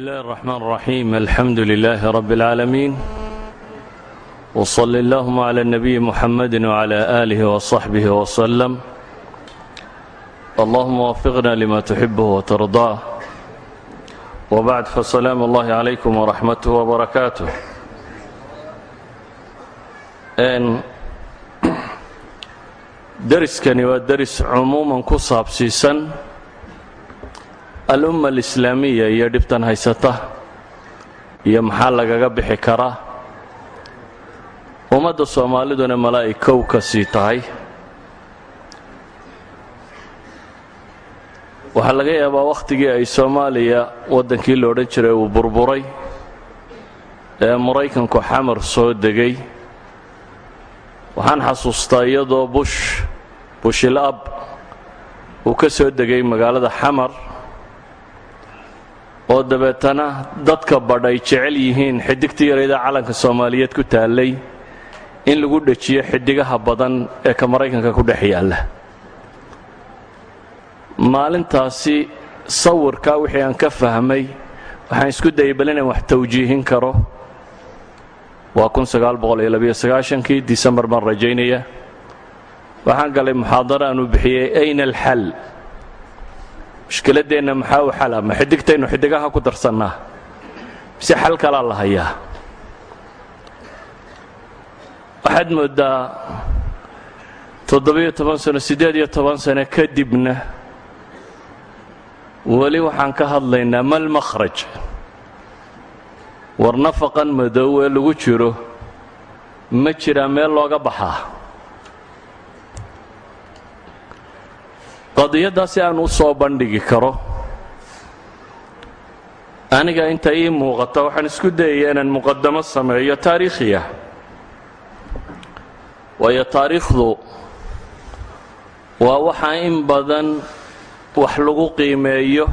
بسم الله الرحمن الرحيم الحمد لله رب العالمين وصل اللهم على النبي محمد وعلى آله وصحبه وسلم اللهم وفقنا لما تحبه وترضاه وبعد فسلام الله عليكم ورحمته وبركاته deriskani waa deris cumuuman ku saabsiisan alumma alislaamiya iyo dhibtan haysata iyo maxaa lagaga bixi karaa ummadda soomaaliduna malaa'ig kow ka sii tahay. Waxaa laga yaabaa wakhtigii ay soomaaliya waddankii la odhan jiray uu burburay ee maraykanku xamar soo degay. Waxaan xasuustaa iyadoo bush bushil ab uu ka soo degay magaalada xamar oo dabeetana dadka badh ay jecel yihiin xidigtii yarayda calanka soomaaliyeed ku taallay in lagu dhejiyo xidigaha badan ee ka maraykanka ku dhex yaalla. Maalintaasi sawirkaa wixii aan ka fahmay waxaan isku dayay bal inaan wax tawjiihin karo. Waa kii disembar baan rajaynaya. Waxaan galay muxaadaro aanu bixiyey ayna alxal mushkiladdeenna maxaa u xala ma xidigtaynu xidigaha ku darsannaa. Mise xal kalaa la hayaa? Waxaad mooddaa toddobiyo toban sano siddeed iyo toban sano kadibna weli waxaan ka hadlaynaa mal makhraj war nafaqan madow ee lagu jiro ma jiraa meel looga baxaa qadiyaddaa si aan u soo bandhigi karo aniga inta ii muuqata waxaan isku dayaya inaan muqadamo sameeyo taariikhiya. Waayo taariikhdu waa waxaa in badan wax lagu qiimeeyo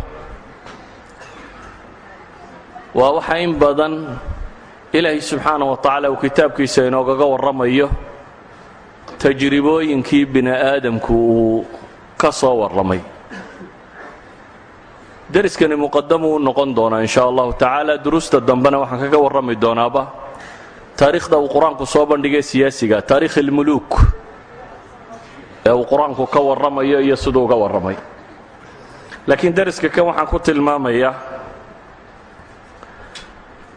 waa waxa in badan ilaahay subxaana wa tacaala uu kitaabkiisa inoogaga warramayo tajribooyinkii bini aadamku uu ka soo warramay deriskani muqadamu u noqon doonaa in sha allahu tacaala duruusta dambena waxaan kaga warrami doonaaba taariikhda uu qur'aanku soo bandhigay siyaasiga taarikh ilmuluuk ee uu qur'aanku ka warramayo iyo siduu uga warramay. Laakiin deriska kan waxaan ku tilmaamayaa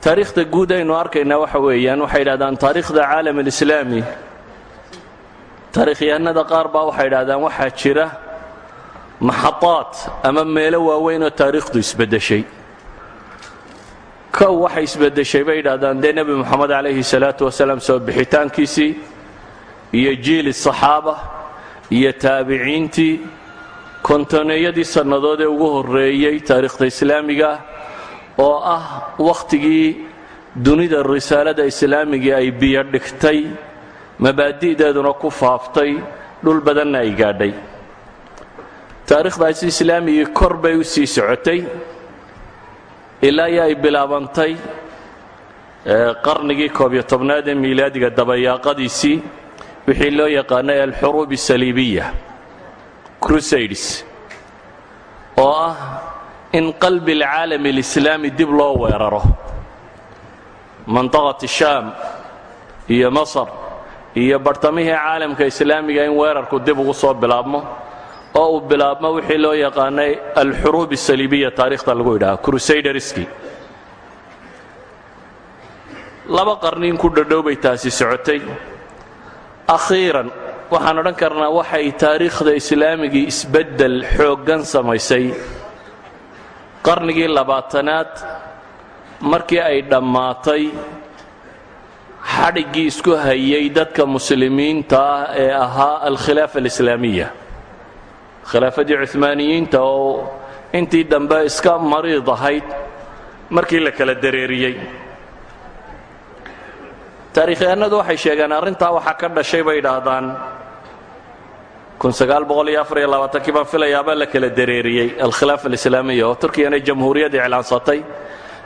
taariikhda guud aynu arkaynaa waxa weeyaan waxay yidhahdaan taariikhda caalam alislaami taariikhyahanada qaar baa waxay yidhahdaan waxaa jira maxadaad ama meelo waaweyn oo taariikhdu isbeddeshay. Kow waxay isbeddeshay bay yidhahdaan dee nebi moxamed calayhi salaatu wasalaam soo bixitaankiisii iyo jiili saxaaba iyo taabiciintii kontoneeyadii sannadood ee ugu horreeyey taariikhda islaamiga oo ah wakhtigii dunida risaalada islaamigii ay biyo dhigtay mabaadi'deeduna ku faaftay dhul badanna ay gaadhay taariikhdaasi islaamigii kor bay u sii socotay ilaa iyo ay bilaabantay qarnigii koob-iyo tobnaad ee miilaadiga dabayaaqadiisii wixii loo yaqaanay alxuruub asaliibiya crusades oo ah in qalbi alcaalami alislaami dib loo weeraro. Mandaqat shaam iyo masar iyo bartamihii caalamka islaamiga in weerarku dib ugu soo bilaabmo oo uu bilaabmo wixii loo yaqaanay alxuruub asaliibiya taarikhda lagu yidhaha crusaderski. Laba qarniin ku dhadhow bay taasi socotay. Akhiiran waxaan odhan karnaa waxay taariikhda islaamigii isbeddel xooggan samaysay. Qarnigii labaatanaad markii ay dhammaatay xadhiggii isku hayay dadka muslimiinta ah ee ahaa alkhilaafa alislaamiya khilaafadii cuhmaaniyiinta oo intii dambe iska mariid ahayd markii la kala dareeriyey. Taariikhyahanadu waxay sheegeen arrintaa waxaa ka dhashay bay idhaahdaan kii baan filayaabaa la kala dareeriyey. Alkhilaafa alislaamiya oo turkiyana jamhuuriyad iclaansatay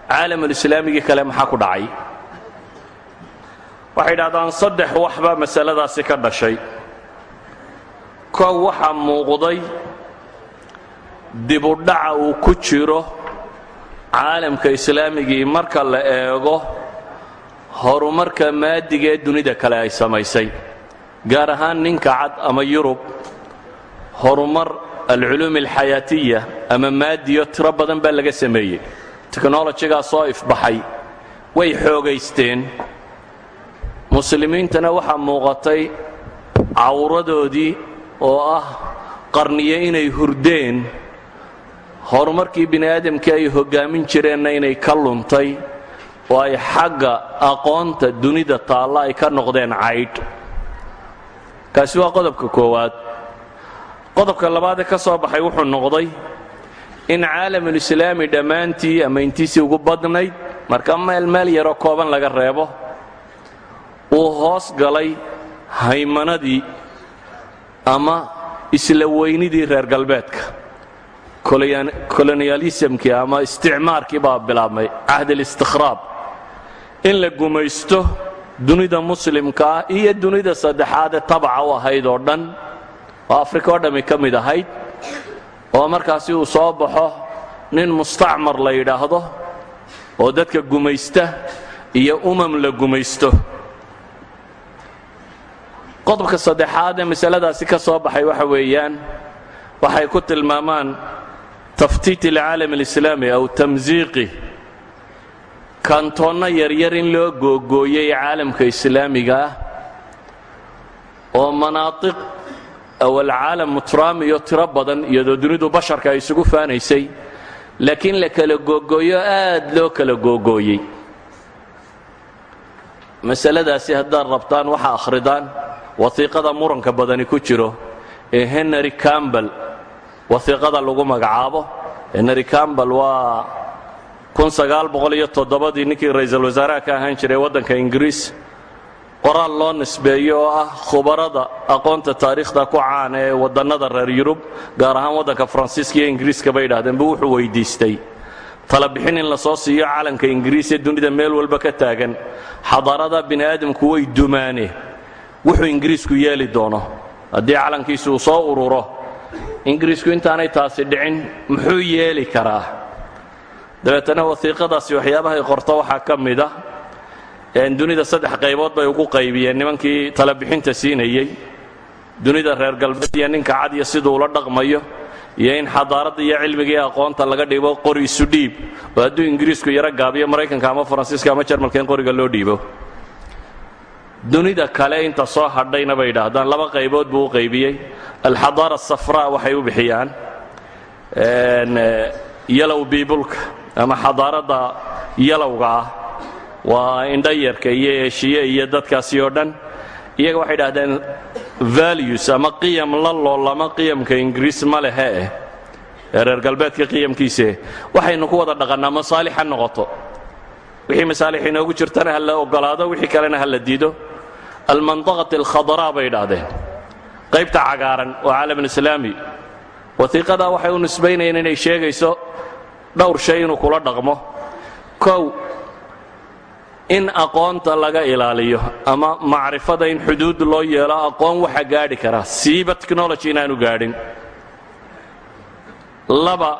caalamulislaamigii kale maxaa ku dhacay? Waxay idhahdaan saddex waxbaa masaladaasi ka dhashay kow waxaa muuqday dibudhaca uu ku jiro caalamka islaamigii marka la eego horumarka maadiga ee dunida kale ay samaysay gaar ahaan ninka cad ama yurub. Horumar alculuum alxayaatiya ama maadiyo tiro badan baa laga sameeyey. Teknolojigaa soo ifbaxay way xoogaysteen. Muslimiintana waxaa muuqatay cawradoodii oo ah qarniyo inay hurdeen horumarkii bini aadamkii ay hoggaamin jireenna inay ka luntay oo ay xagga aqoonta dunida taalla ay ka noqdeen caydh. Kaasi waa qodobka koowaad. Qodobka labaadee ka soo baxay wuxuu noqday in caalamulislaami dhammaantii ama intiisii ugu badnayd marka meel meel yaroo kooban laga reebo uu hoos galay haymanadii ama isla weynidii reer galbeedka. Koloniyalismkii ama isticmaarkii baa bilaabmay cahd alistikhraab in la gumaysto dunida muslimka ah iyo dunida saddexaadee tabaca u ahayd oo dhan oo afrika oo dhammi ka mid ahayd oo markaasi uu soo baxo nin mustacmar la yidhaahdo oo dadka gumaysta iyo umam la gumaysto qodobka saddexaad ee masaladaasi ka soo baxay waxa weeyaan waxay ku tilmaamaan taftiit alcaalam alislaami aw tamsiiqi kantoonna yaryar in loo googooyey caalamka islaamiga ah oo manaatiq aw alcaalam mutraamiyo tiro badan iyadoo dunidu basharka ay isugu faanaysay laakiin la kala googooyo aad loo kala googooyey masaladaasi haddaad rabtaan waxa akhridaan wasiiqada muranka badani ku jiro ee henry cambel wasiiqada lagu magacaabo. Henry cambel waa ii ninkii ra'iisul wasaaraha ka ahaan jiray waddanka ingiriis. Qoraal loo nisbeeyo oo ah khubarada aqoonta taariikhda ku caana ee waddannada reer yurub gaar ahaan waddanka faransiiska iyo ingiriiska bay idhahdeen buu wuxuu weyddiistay talabixin in la soo siiyo calanka ingiriis ee dunida meel walba ka taagan. Xadaarada bini aadamku way dumaane wuxuu ingiriisku yeeli doono. Haddii calankiisu uu soo ururo ingiriisku intaanay taasi dhicin muxuu yeeli karaa? Dabeetana wasiiqadaasi waxyaabahay qorto waxaa ka mid ah dunida saddex qaybood bay ugu qaybiyeen nimankii talabixinta siinayey dunida reer galbeed iyo ninka cad iyo siduu ula dhaqmayo iyo in xadaaradda iyo cilmiga iyo aqoonta laga dhibo qori isu dhiib. Oo hadduu ingiriisku yaro gaabiyo maraykanka ama faransiiska ama jarmalka in qoriga loo dhiibo dunida kale inta soo hadhayna bay idhaahdaan laba qaybood buu u qaybiyey. Alxadaara asafraa waxay u bixiyaan yalow biibulka ama xadaaradda yalowga ah. Waa indhayarka iyo eeshiye iyo dadkaasi oo dhan. Iyaga waxay idhahdeen values ama qiyam la loolama qiyamka ingiriis ma lehe eh. Galbeedka qiyamkiise. Waxaynu ku wada dhaqannaa masaalix ha noqoto. Wixii masaalix inoogu jirtana ha la ogolaado wixii kalena ha la diido almandaqati alkhadraa bay idhaahdeen qaybta cagaaran oo caalamulislaami wasiiqadaa waxay u nisbaynayeen inay sheegayso dhowr shay inuu kula dhaqmo kow in aqoonta laga ilaaliyo ama macrifada in xuduud loo yeelo aqoon waxa gaadhi kara siiba technology inaanu gaadhin laba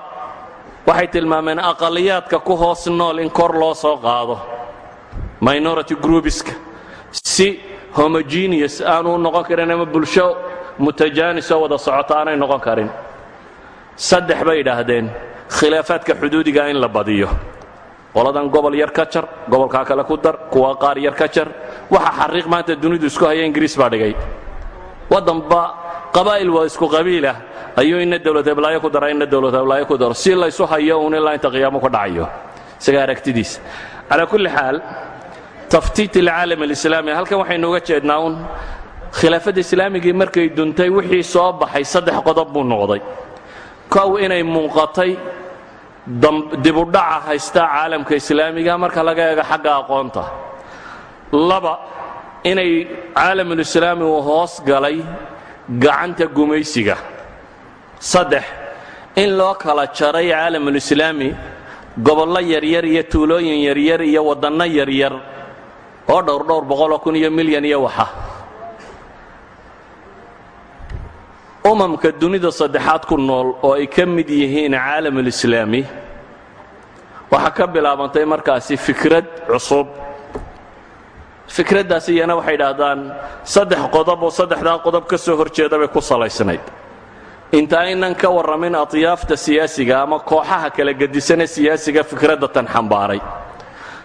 waxay tilmaameen aqaliyaadka ku hoos nool in kor loo soo qaado minority groupiska si homogeneous aanu noqon karin ama bulsho mutajaanisoo wada socota aanay noqon karin. Saddex bay idhaahdeen khilaafaadka xuduudiga in la badiyo. Qoladan gobol yar ka jar gobolkaa kale ku dar kuwa qaar yar ka jar. Waxa xariiq maanta dunidu isku haya ingiriis baa dhigay. Waddanba qabaa'il waa isku qabiilah ayuu ina dowlad heblaayo ku dara ina dowlad heblaayo ku daro si laysu hayo uun ilaa inta qiyaamo ku dhacayo. Isaga aragtidiisa calaa kulli xaal taftiit alcaalam alislaami. Halkan waxaynu uga jeednaa un khilaafadda islaamigii markay duntay wixii soo baxay saddex qodob buu noqday. Kow inay muuqatay dibudhaca haysta caalamka islaamiga marka laga eego xagga aqoonta. Laba inay caalamulislaami uu hoos galay gacanta gumaysiga. Saddex in loo kala jaray caalamulislaami gobollo yaryar iyo tuulooyin yaryar iyo waddanno yaryar oo dhowr dhowr boqoloo kun iyo milyan iyo waxa. Umamka dunida saddexaad ku nool oo ay ka mid yihiin caalamulislaami waxaa ka bilaabantay markaasi fikrad cusub. Fikraddaas iyana waxay idhaahdaan saddex qodob oo saddexdaa qodob ka soo hor jeeda bay ku salaysnayd. Inta aynan ka warramin atyaafta siyaasiga ama kooxaha kala gedisanee siyaasiga fikradda tan xambaaray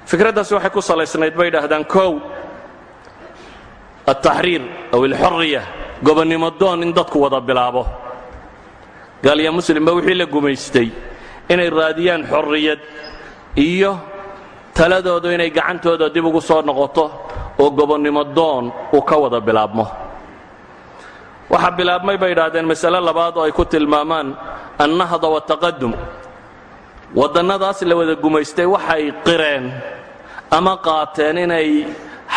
fikraddaasi waxay ku salaysnayd bay idhaahdaan kow altaxriir aw alxorriya gobonnimo doon in dadku wada bilaabo. Gaalya muslimba wixii la gumaystay inay raadiyaan xorriyad iyo taladoodu inay gacantooda dib ugu soo noqoto oo gobonnimo doon uu ka wada bilaabmo. Waxaa bilaabmay bay idhaahdeen masale labaad oo ay ku tilmaamaan annahda wataqadum waddannadaas la wada gumaystay waxay qireen ama qaateen inay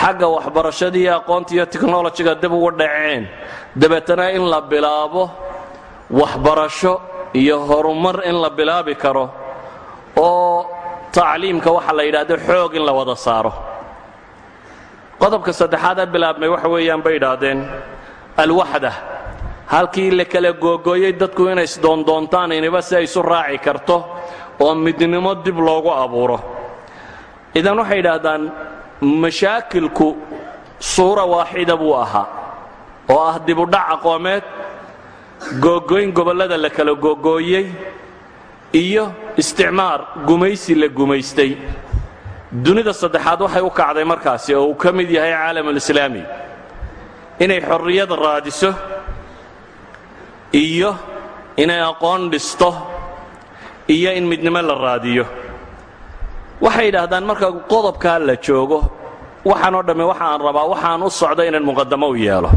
xagga waxbarashada iyo aqoonta iyo technolojiga dib ugu dhaceen. Dabeetana in la bilaabo waxbarasho iyo horumar in la bilaabi karo oo tacliimka waxa la yidhaahdo xoog in la wada saaro. Qodobka saddexaadee bilaabmay waxa weeyaan bay idhaahdeen alwaxda halkii la kala googooyey dadku inay isdoondoontaan iniba si ay isu raaci karto oo midnimo dib loogu abuuro idan waxay idhaahdaan mashaakilku suura waaxida buu ahaa oo ah dibudhac aqoomeed googooyn gobollada la kala googooyey iyo isticmaar gumaysi la gumaystay. Dunida saddexaad waxay u kacday markaasi oo uu ka mid yahay caalamulislaami inay xorriyad raadiso iyo inay aqoon dhisto iyo in midnimo la raadiyo waxay yidhaahdaan marka qodobkaa la joogo waxaanoo dhamme waxaan rabaa waxaan u socda inaan muqadamo u yeelo.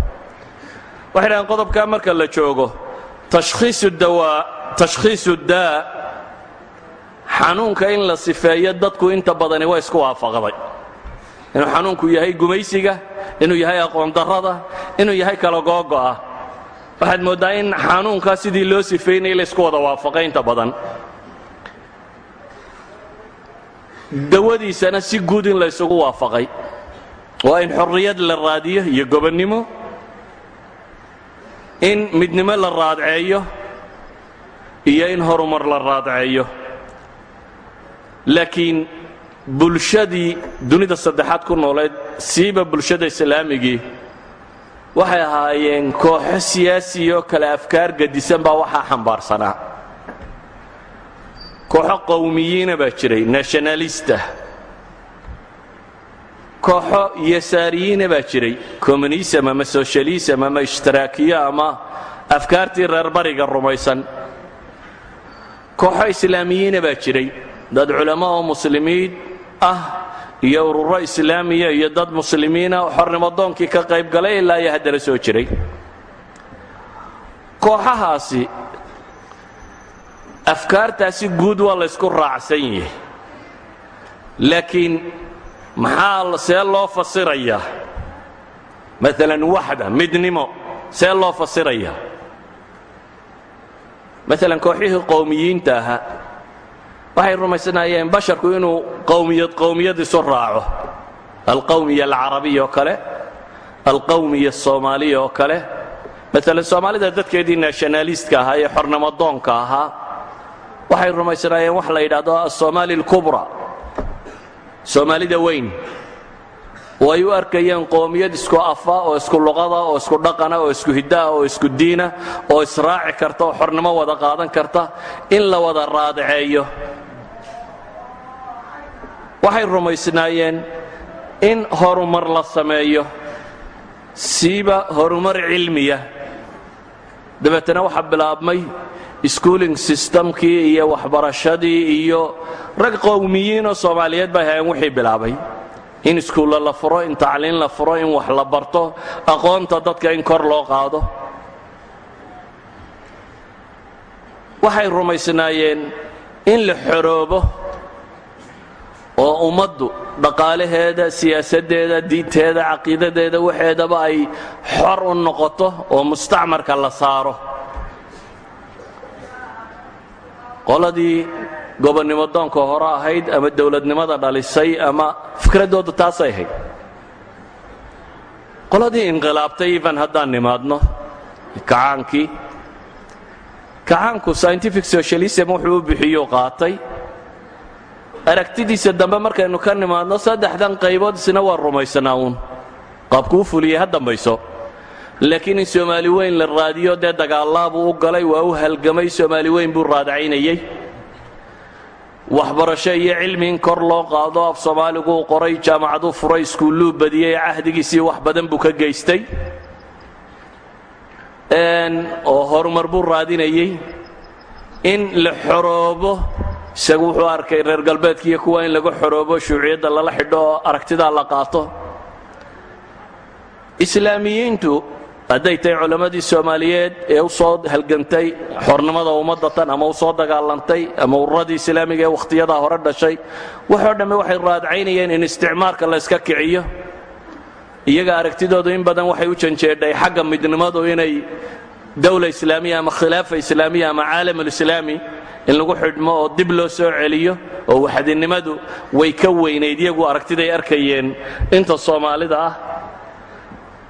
Waxay dhahdeen qodobkaa marka la joogo tashkhiisu daa xanuunka in la sifeeyo dadku inta badani waa isku waafaqday. Inuu xanuunku yahay gumaysiga inuu yahay aqoondarrada inuu yahay kala googo'a waxaad mooddaa in xanuunkaa sidii loo sifeynaya la isku wada waafaqay inta badan dawadiisana si guud in la ysugu waafaqay. Waa in xorriyad la raadiyo iyo gobonnimo. In midnimo la raadceeyo iyo in horumar la raadceeyo. Laakiin bulshadii dunida saddexaad ku nooleed siiba bulshada islaamigii waxay ahaayeen kooxo siyaasiyo kale afkaar gadisan baa waxaa xambaarsanaa kooxo qowmiyiina baa jiray nationalista. Kooxo yasaariyiina baa jiray communism ama socialism ama ishtiraakiyo ama afkaartii reer bariga rumaysan. Kooxo islaamiyiina baa jiray dad culamo oo muslimiin ah iyo ururo islaamiya iyo dad muslimiina xornimadoonkii ka qayb galay ilaa iyo haddana soo jiray. Kooxahaasi afkaartaasi guud waa laysku raacsan yahay. Laakiin maxaa see loo fasirayaa maalan waxda midnimo see loo fasirayaa maalan kooxihii qowmiyiinta ahaa waxay rumaysanaayeen basharku inuu qowmiyad qowmiyad isu raaco. Alqowmiya alcarabiya oo kale alqowmiya asoomaaliya oo kale. Maalan soomaalida dadkeedii nationalistka ahaa ee xornimadoonka ahaa waxay rumaysanaayeen wax la yidhaahdo asoomaali alkubra soomaalida weyn. Oo ay u arkayeen qoomiyad isku afa oo isku luqada oo isku dhaqana oo isku hiddaah oo isku diina oo israaci karta oo xornimo wada qaadan karta in la wada raadaceeyo waxay rumaysnaayeen in horumar la sameeyo siiba horumar cilmiya. Dabeetana waxaa bilaabmay schooling systemkii iyo waxbarashadii iyo rag qowmiyiinoo soomaaliyeed bay hayeen wixii bilaabay. In iskuulla la furo in tacliin la furo in wax la barto aqoonta dadka in kor loo qaado. Waxay rumaysnaayeen in la xoroobo oo ummaddu dhaqaalaheeda siyaasaddeeda diinteeda caqiidadeeda waxeedaba ay xor u noqoto oo mustacmarka la saaro qoladii gobonnimo doonka hore ahayd ama dowladnimada dhalisay ama fikraddoodu taasay ahayd. Qoladii inqilaabtay even haddaan nimaadno kacaankii. Kacaanku scientific socialism wuxuu u bixiyuu qaatay. Aragtidiisa dambe markaynu ka nimaadno saddexdan qaybood isna waa rumaysanaa uun. Qaabku u fuliyey ha dambayso laakiin in soomaali weyn la raadiyo dee dagaalaabuu u galay waa u halgamay soomaali weyn buu raadacaynayey waxbarasho iyo cilmi in kor loo qaado af soomaaliguu qoray jaamacaduu furay iskuulluu badiyey cahdigiisii wax badan buu ka geystay. Oo horumar buu raadinayey in la xoroobo isagu wuxuu arkay reer galbeedka iyo kuwa in laga xoroobo shuuciyadda lala xidho oo aragtidaa la qaato. Islaamiyiintu hadday tahay culammadii soomaaliyeed ee u soo halgantay xornimada ummadda tan ama u soo dagaalantay ama ururadii islaamiga ee wakhtiyadaa hore dhashay waxoo dhamme waxay raadcaynayeen in isticmaarka la yska kiciyo. Iyaga aragtidoodu in badan waxay u janjeedhay xagga midnimadu inay dawla islaamiya ama khilaafa islaamiya ama caalamulislaami in lagu xidhmo oo dib loo soo celiyo oo waxdinimadu way ka weynayd iyagu aragtiday arkayeen. Inta soomaalida ah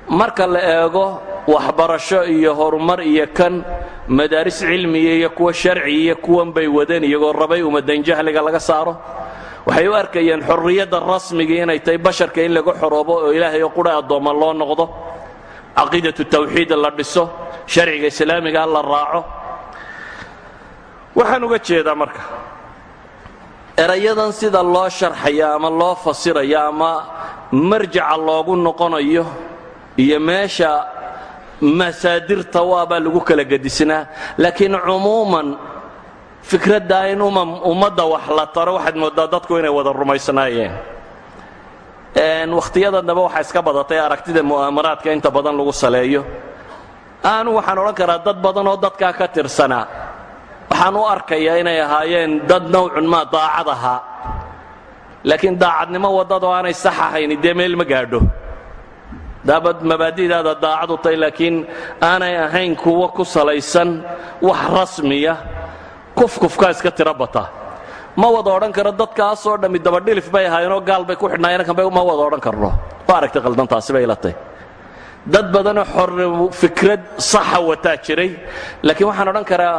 marka la eego waxbarasho iyo horumar iyo kan madaaris cilmiya iyo kuwa sharci iyo kuwan bay wadeen iyagoo rabay ummadan jahliga laga saaro. Waxay u arkayeen xorriyadda rasmigii inay tahay basharka in laga xoroobo oo ilaahay oo qura addoomma loo noqdo. Caqiidatu tawxiid la dhiso sharciga islaamiga la raaco. Waxaan uga jeedaa marka erayadan sida loo sharxayo ama loo fasirayo ama marjaca loogu noqonayo iyo meesha masaadirta waabaa lagu kala gedisnaa laakiin cumuuman fikraddaa in ummadda wax la taro waxaad mooddaa dadku inay wada rumaysnaayeen. Wakhtiyadan dambe waxaa iska badatay aragtida mu'aamaraadka inta badan lagu saleeyo. Aanu waxaan odhan karaa dad badan oo dadkaa ka tirsanaa. Waxaan u arkayaa inay ahaayeen dad nowcun maa daacad ahaa. Laakiin daacadnimo waddadoo aanay sax ahayni dee meel ma gaadho daabad mabaadi'daada daacadu tahay laakiin aanay ahayn kuwo ku salaysan wax rasmiya kufkufkaa iska tiro bata. Ma wada odhan karo dadkaasoo dhammi dabadhilif bay ahaayeenoo gaal bay ku xidhnaayeen kanbay ma wada odhan karno. Waa aragtay qaldantaasi bay ila tahay dad badanoo xor fikrad saxa wataa jiray. Laakiin waxaan odhan karaa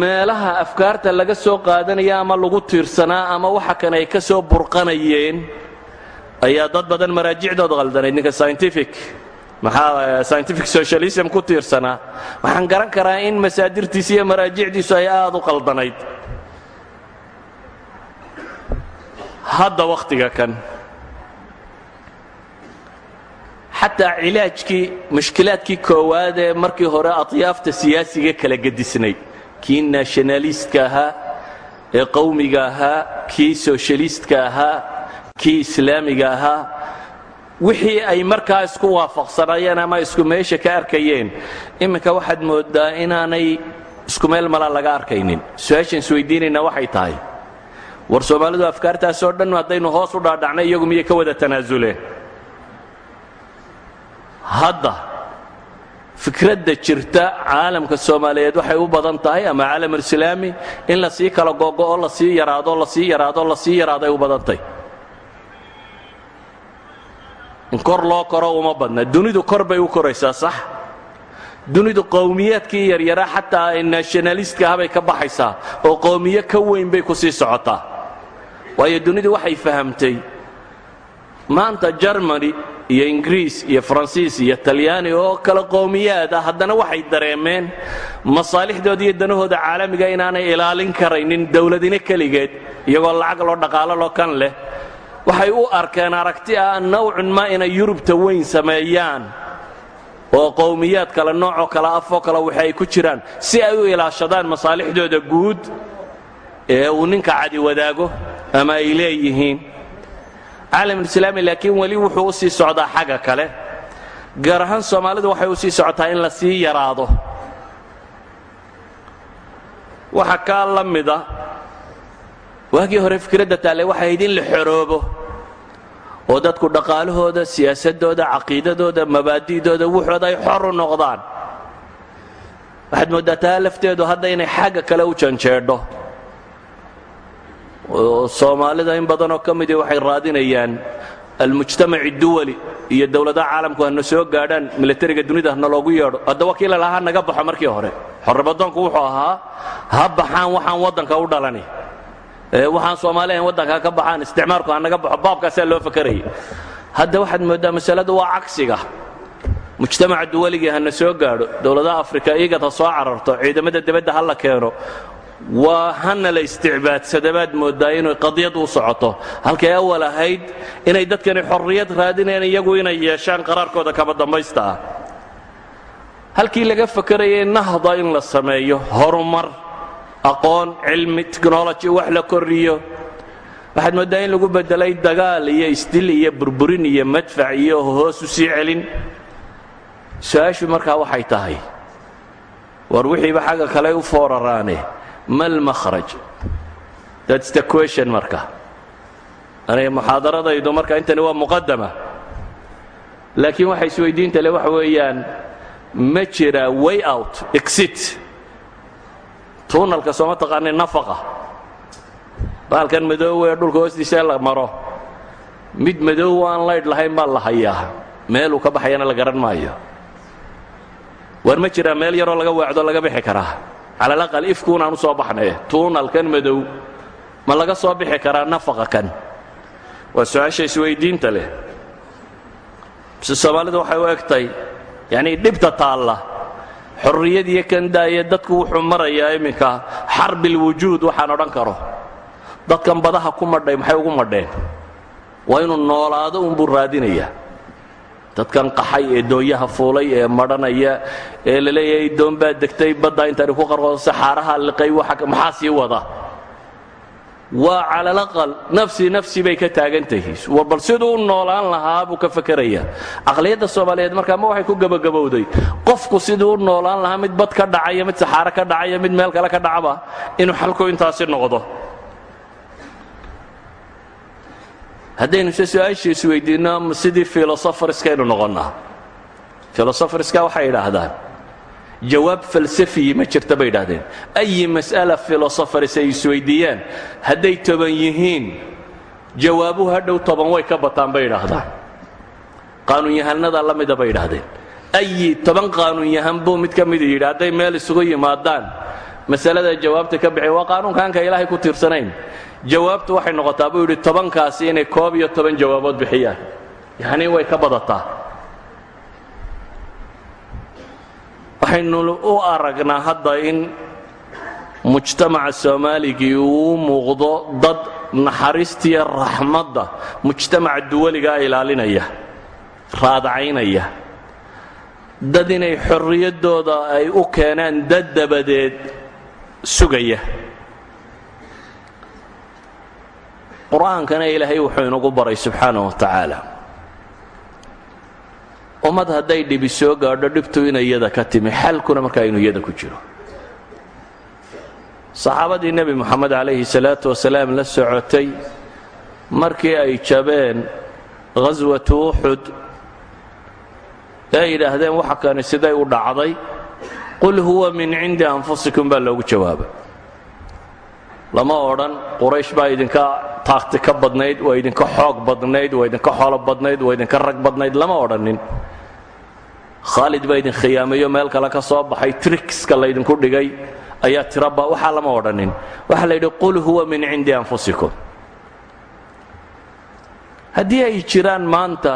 meelaha afkaarta laga soo qaadanaya ama lagu tiirsanaa ama waxa kan ay ka soo burqanayeen ayaa dad badan maraajicdooda qaldanayd ninka scientific. Maxaa scientific socialism ku tiirsanaa waxaan garan karaa in masaadirtiisa iyo maraajicdiisu ay aad u qaldanayd. Hadda wakhtiga kan. Xataa cilaajkii mushkilaadkii koowaad ee markii hore adyaafta siyaasiga kala gedisnayd kii nationalistka ahaa ee qowmiga ahaa kii socialistka ahaa kii islaamiga ahaa wixii ay markaa isku waafaqsanayeen ama isku meesha ka arkayeen iminka waxaad mooddaa inaanay isku meel mala laga arkaynin. Su'aashaan isweydiinayna waxay tahay. War soomaalidu afkaartaasoo dhan haddaynu hoos u dhaadhacnay iyagu miyay ka wada tanaasuleen? Hadda fikradda jirta caalamka soomaaliyeed waxay u badan tahay ama caalamulislaami in la sii kala gogo'o la sii yaraado la sii yaraado la sii yaraado ay u badan tahay in kor loo koro uma badna. Dunidu kor bay u koraysaa sax. Dunidu qowmiyaadkii yaryaraa xataa nationalistka ah bay ka baxaysaa oo qowmiyo ka weyn bay ku sii socotaa. Waayo dunidu waxay fahamtay maanta germany iyo ingiriis iyo faransiis iyo talyaani oo kale qowmiyaad ah haddana waxay dareemeen masaalixdooda iyo danahooda caalamiga inaanay ilaalin karaynin dowladine keligeed iyagoo lacag loo dhaqaalo loo kan leh waxay u arkeen aragti ah nawcun ma inay yurubta weyn sameeyaan. oo qowmiyaad kale noocoo kale afoo kale waxa ay ku jiraan. Si ay u ilaashadaan masaalixdooda guud ee uu ninka cadi wadaago ama ay leeyihiin. Caalamulislaami laakiin weli wuxuu u sii socdaa xagga kale. Gaar ahaan soomaalidu waxay u sii socotaa in la sii yaraado. Waxa kaa la mida waagii hore fikradda taalle waxay ahayd in la xoroobo. Oo dadku dhaqaalahooda siyaasadooda caqiidadooda mabaadi'dooda wuxooda ay xor u noqdaan. Waxaad mooddaa taa lafteedu hadda inay xagga kale u janjeedho oo soomaalida in badanoo ka midii waxay raadinayaan almujtamac duwali iyo dowladaha caalamku hana soo gaadhaan milatariga dunida hana loogu yeedho. Hadda wakiila lahaa naga baxo markii hore. Xorribadoonku wuxuu ahaa ha baxaan waxaan waddanka u dhalani waxaan soomaalihan waddankaa ka baxaan isticmaalku hanaga baxo baabkaasaa loo fakarayay hadda waxaad mooddaa masaladu waa cagsiga. Mujtamaca duwaligii hana soo gaadho dowladaha afrika igad ha soo cararto ciidamada debadda ha keeno. Waa hana la isticbaadsada baad mooddaa inay qadiyad u socoto. Halkay awal ahayd inay dadkani xorriyad raadinayaan iyagu inay yeeshaan qaraarkooda kaba dambaysta. Halkii laga fakarayay nahda in la sameeyo horumar aqoon cilmi technology wax la koriyo. Waxaad mooddaa in lagu bedelay dagaal iyo isdil iyo burburin iyo madfac iyo hoos u sii celin. Su'aashu markaa waxay tahay war wixiiba xagga kale u fooraraane mal makhraj. That's the question marka. Aniga muxaadaradaydu marka intani waa muqadama laakiin waxa isweydiinta le waxa weeyaan ma jira way out exit tuunalka sooma taqaanay nafaqa. Baalkan madoowe ee dhulka hoostiisa la maro. Mid madoow aan laydh lahayn baa la hayaa. Meeluu ka baxayana la garan maayo. War ma jiraa meel yaroo laga weecdo laga bixi karaa cala alaqal ifkuunaan u soo baxnaye tuunalkan madow ma laga soo bixi karaa nafaqa kan. Waa su'aasha leh. Bise soomaalida waxay u egtay yacnii dhibta taalla xorriyadiyo kan daaya dadku wuxuu marayaa iminka xarbilwujuud waxaan odhan karo. Dadkan badaha ku madhay maxay ugu madheen? Waa inuu noolaado unbuu raadinayaa dadkan qaxay ee doonyaha fuulay ee madhanaya ee la leeyahay doon baa degtay badda intani ku qarqoodo saxaaraha liqay maxaa sii wada waa calalaqal nafsi nafsi bay ka taagan tahay war bal siduu u noolaan lahaa buu ka fakerayaa aqliyadda soomaaliyeed markaa ma waxay ku gebagabowday qofku siduu u noolaan lahaa mid bad ka dhacaya mid saxaaro ka dhacaya mid meel kale ka dhacaba inuu xalku intaasi noqdo. Haddaynu se su'aasha isweydiinno sidii filosofariskaynu noqonnaa? Filosofariska waxay idhaahdaan jawaab falsafiyi ma jirta bay idhahdeen ayi mas'ala filosofaris ay isweydiiyaan hadday toban yihiin jawaabuhu hadhow toban way ka bataan bay idhaahdaan qaanuunyahanada la mida bay idhahdeen ayi toban qaanuunyahan buu mid ka mida yidhi meel isugu yimaadaan. Masalada jawaabta ka bixi waa qaanuunkaanka ilaahay ku tiirsanayn. Jawaabtu waxay noqotaa buu yidhi tobankaasi inay koob iyo toban jawaabood bixiyaan. Yacnii way ka badataa waxaynu u aragnaa hadda in mujtamaca soomaaligii uu muuqdo dad naxariistiyo raxmadda mujtamaca duwaligaa ilaalinaya raadacaynaya dad inay xorriyaddooda ay u keenaan dad dabadeed sugaya. Qur'aankana ilaahay wuxuu inagu baray subxaana wa tacaala ummad hadday dhibi soo gaadho dhibtu inay iyada ka timi. Xalkuna markaa inuu iyada ku jiro. Saxaabadii nebi moxamed calayhi salaatu wasalaam la socotay markii ay jabeen ghaswatu uxud ee yidhaahdeen waxa kani siday u dhacday? Qul huwa min cindi anfusikum baa loogu jawaabay. Lama odhan quraysh baa idinka taakti ka badnayd waa idinka xoog badnayd waa idinka xoolo badnayd waa idinka rag badnayd lama odhanin khaalid baa idin khiyaamayo meel kale ka soo baxay trikska laydinku dhigay ayaa tiraba waxaa lama odhanin. Waxaa la yidhi qul huwa min cindi anfusikum. Haddii ay jiraan maanta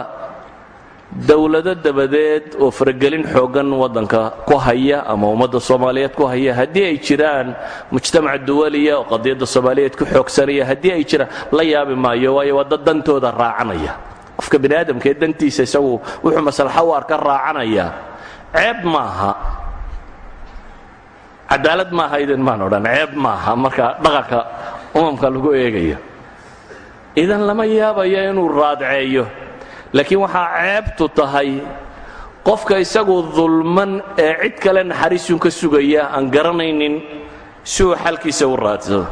dowlado dabadeed oo faragelin xooggan waddanka ku haya ama ummadda soomaaliyeed ku haya haddii ay jiraan mujtamac duwaliya oo qadiyadda soomaaliyeed ku xoogsanaya haddii ay jiraan la yaabi maayo waayo waa dad dantooda raacanaya qofka bini aadamka ee dantiisa isagu wuxuu maslaxa u arka raacanaya ceeb maaha. Cadaalad maaha idin maan odhan ceeb maaha marka dhaqanka umamka lagu eegayo. Idan lama yaabayo inuu raadceeyo laakiin waxaa ceebtu tahay qofka isagu dulman ee cid kale naxariisun ka sugaya aan garanaynin si uu xalkiisa u raadsado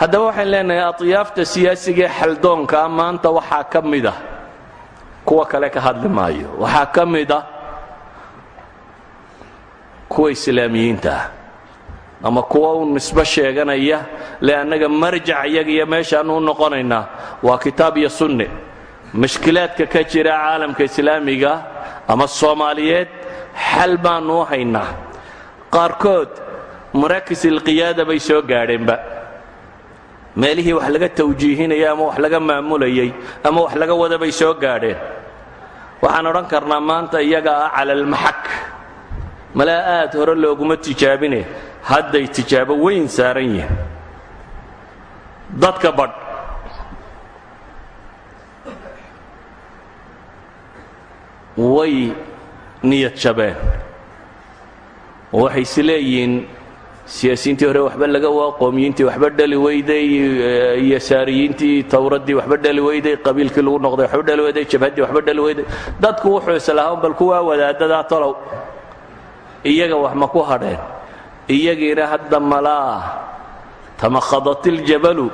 haddaba waxaan leenahay atyaafta siyaasiga ee xaldoonkaa maanta waxaa ka mid ah kuwa kale ka hadli maayo. Waxaa ka mid ah kuwa islaamiyiinta ama kuwa u nisbo sheeganaya le annaga marjac iyaga iyo meeshaannu u noqonaynaa waa kitaab iyo sunne. Mashkilaadka ka jira caalamka islaamiga ama soomaaliyeed xal baannu u haynaa. Qaarkood maraakis ilqiyaada bay soo gaadheenba meelihii wax laga tawjiihinayay ama wax laga maamulayay ama wax laga wada bay soo gaadheen. Waxaan odhan karnaa maanta iyaga ah cala almaxak malaa aad hore looguma tijaabine hadday tijaabo weyn saaran yihiin. Dadka badh. Way niyad jabeen oo waxay is leeyihiin siyaasiyiintii hore waxba laga waa qoomiyiintii waxba dhali weyday yasaariyiintii tawraddii waxba dhali weyday qabiilkii lagu noqday waxba dhali weyday jabhaddii waxba dhali weyday. Dadku wuxuu islahaan bal kuwaa wadaadadaa talow iyaga wax ma ku hadheen. Iyagiina hadda malaa. Tamakhadat iljabalu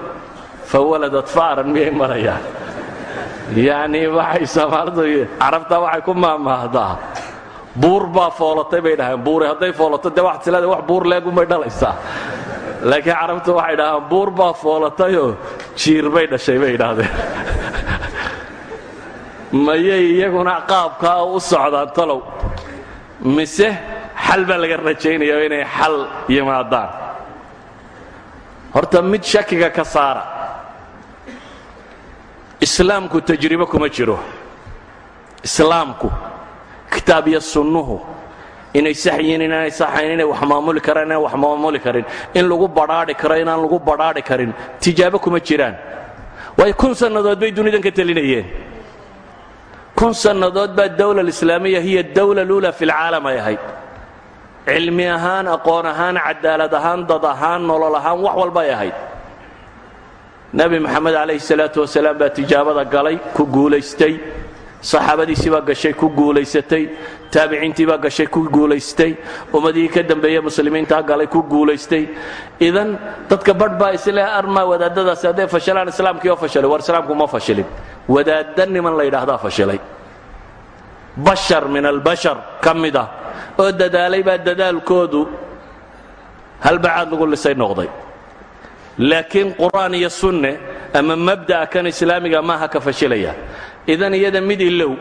fawaladat faaran miyay marayaan? Yacnii waxay soomaalidu carabtaa waxay ku maamaahdaa buur baa foolatay bay dhahaan. Buuri hadday foolato dee waxaad sileedahay wax buur leegunbay dhalaysaa. Laakiin carabtu waxay dhahaan buur baa foolatayoo jiir bay dhashay bay idhaahdeen mayay iyaguna qaabkaa u socdaan talow. Mise xal baa laga rajaynaya inay xal yimaadaan. Horta mid shakiga ka saara islaamku tajribo kuma jiro. Islaamku kitaab iyo sunnuhu. Inay sax yihiin inaanay saxayn inay wax maamuli karaan inaan wax maamuli karin. In lagu badhaadhi karo inaan lagu badhaadhi karin. Tijaabo kuma jiraan. Waayo kun sannadood bay dunidan ka telinayeen. Kun sannadood baa dawla alislaamiya hiya dawla luula fi lcaalam ay ahayd. Cilmi ahaan aqoon ahaan cadaalad ahaan dad ahaan nolol ahaan wax walbay ahayd. Nebi moxamed calayhi salaatu wasalaam baa tijaabada galay ku guulaystay saxaabadiisii baa gashay ku guulaysatay taabiciintii baa gashay ku guulaystay ummadihii ka dambeeye muslimiintaa galay ku guulaystay. Idan dadka badh baa isle armaa wadaadadaasi hadday fashilaan islaamkii oo fashilay war islaamku ma fashilin. Wadaadda niman la yidhaahdaa fashilay bashar min albashar ka mid ah. Oo dadaalay baa dadaalkoodu halbacaad lagu lisay noqday. Laakiin qur'aan iyo sunne ama mabda'a kan islaamiga maaha ka fashilaya idan iyada mid ilow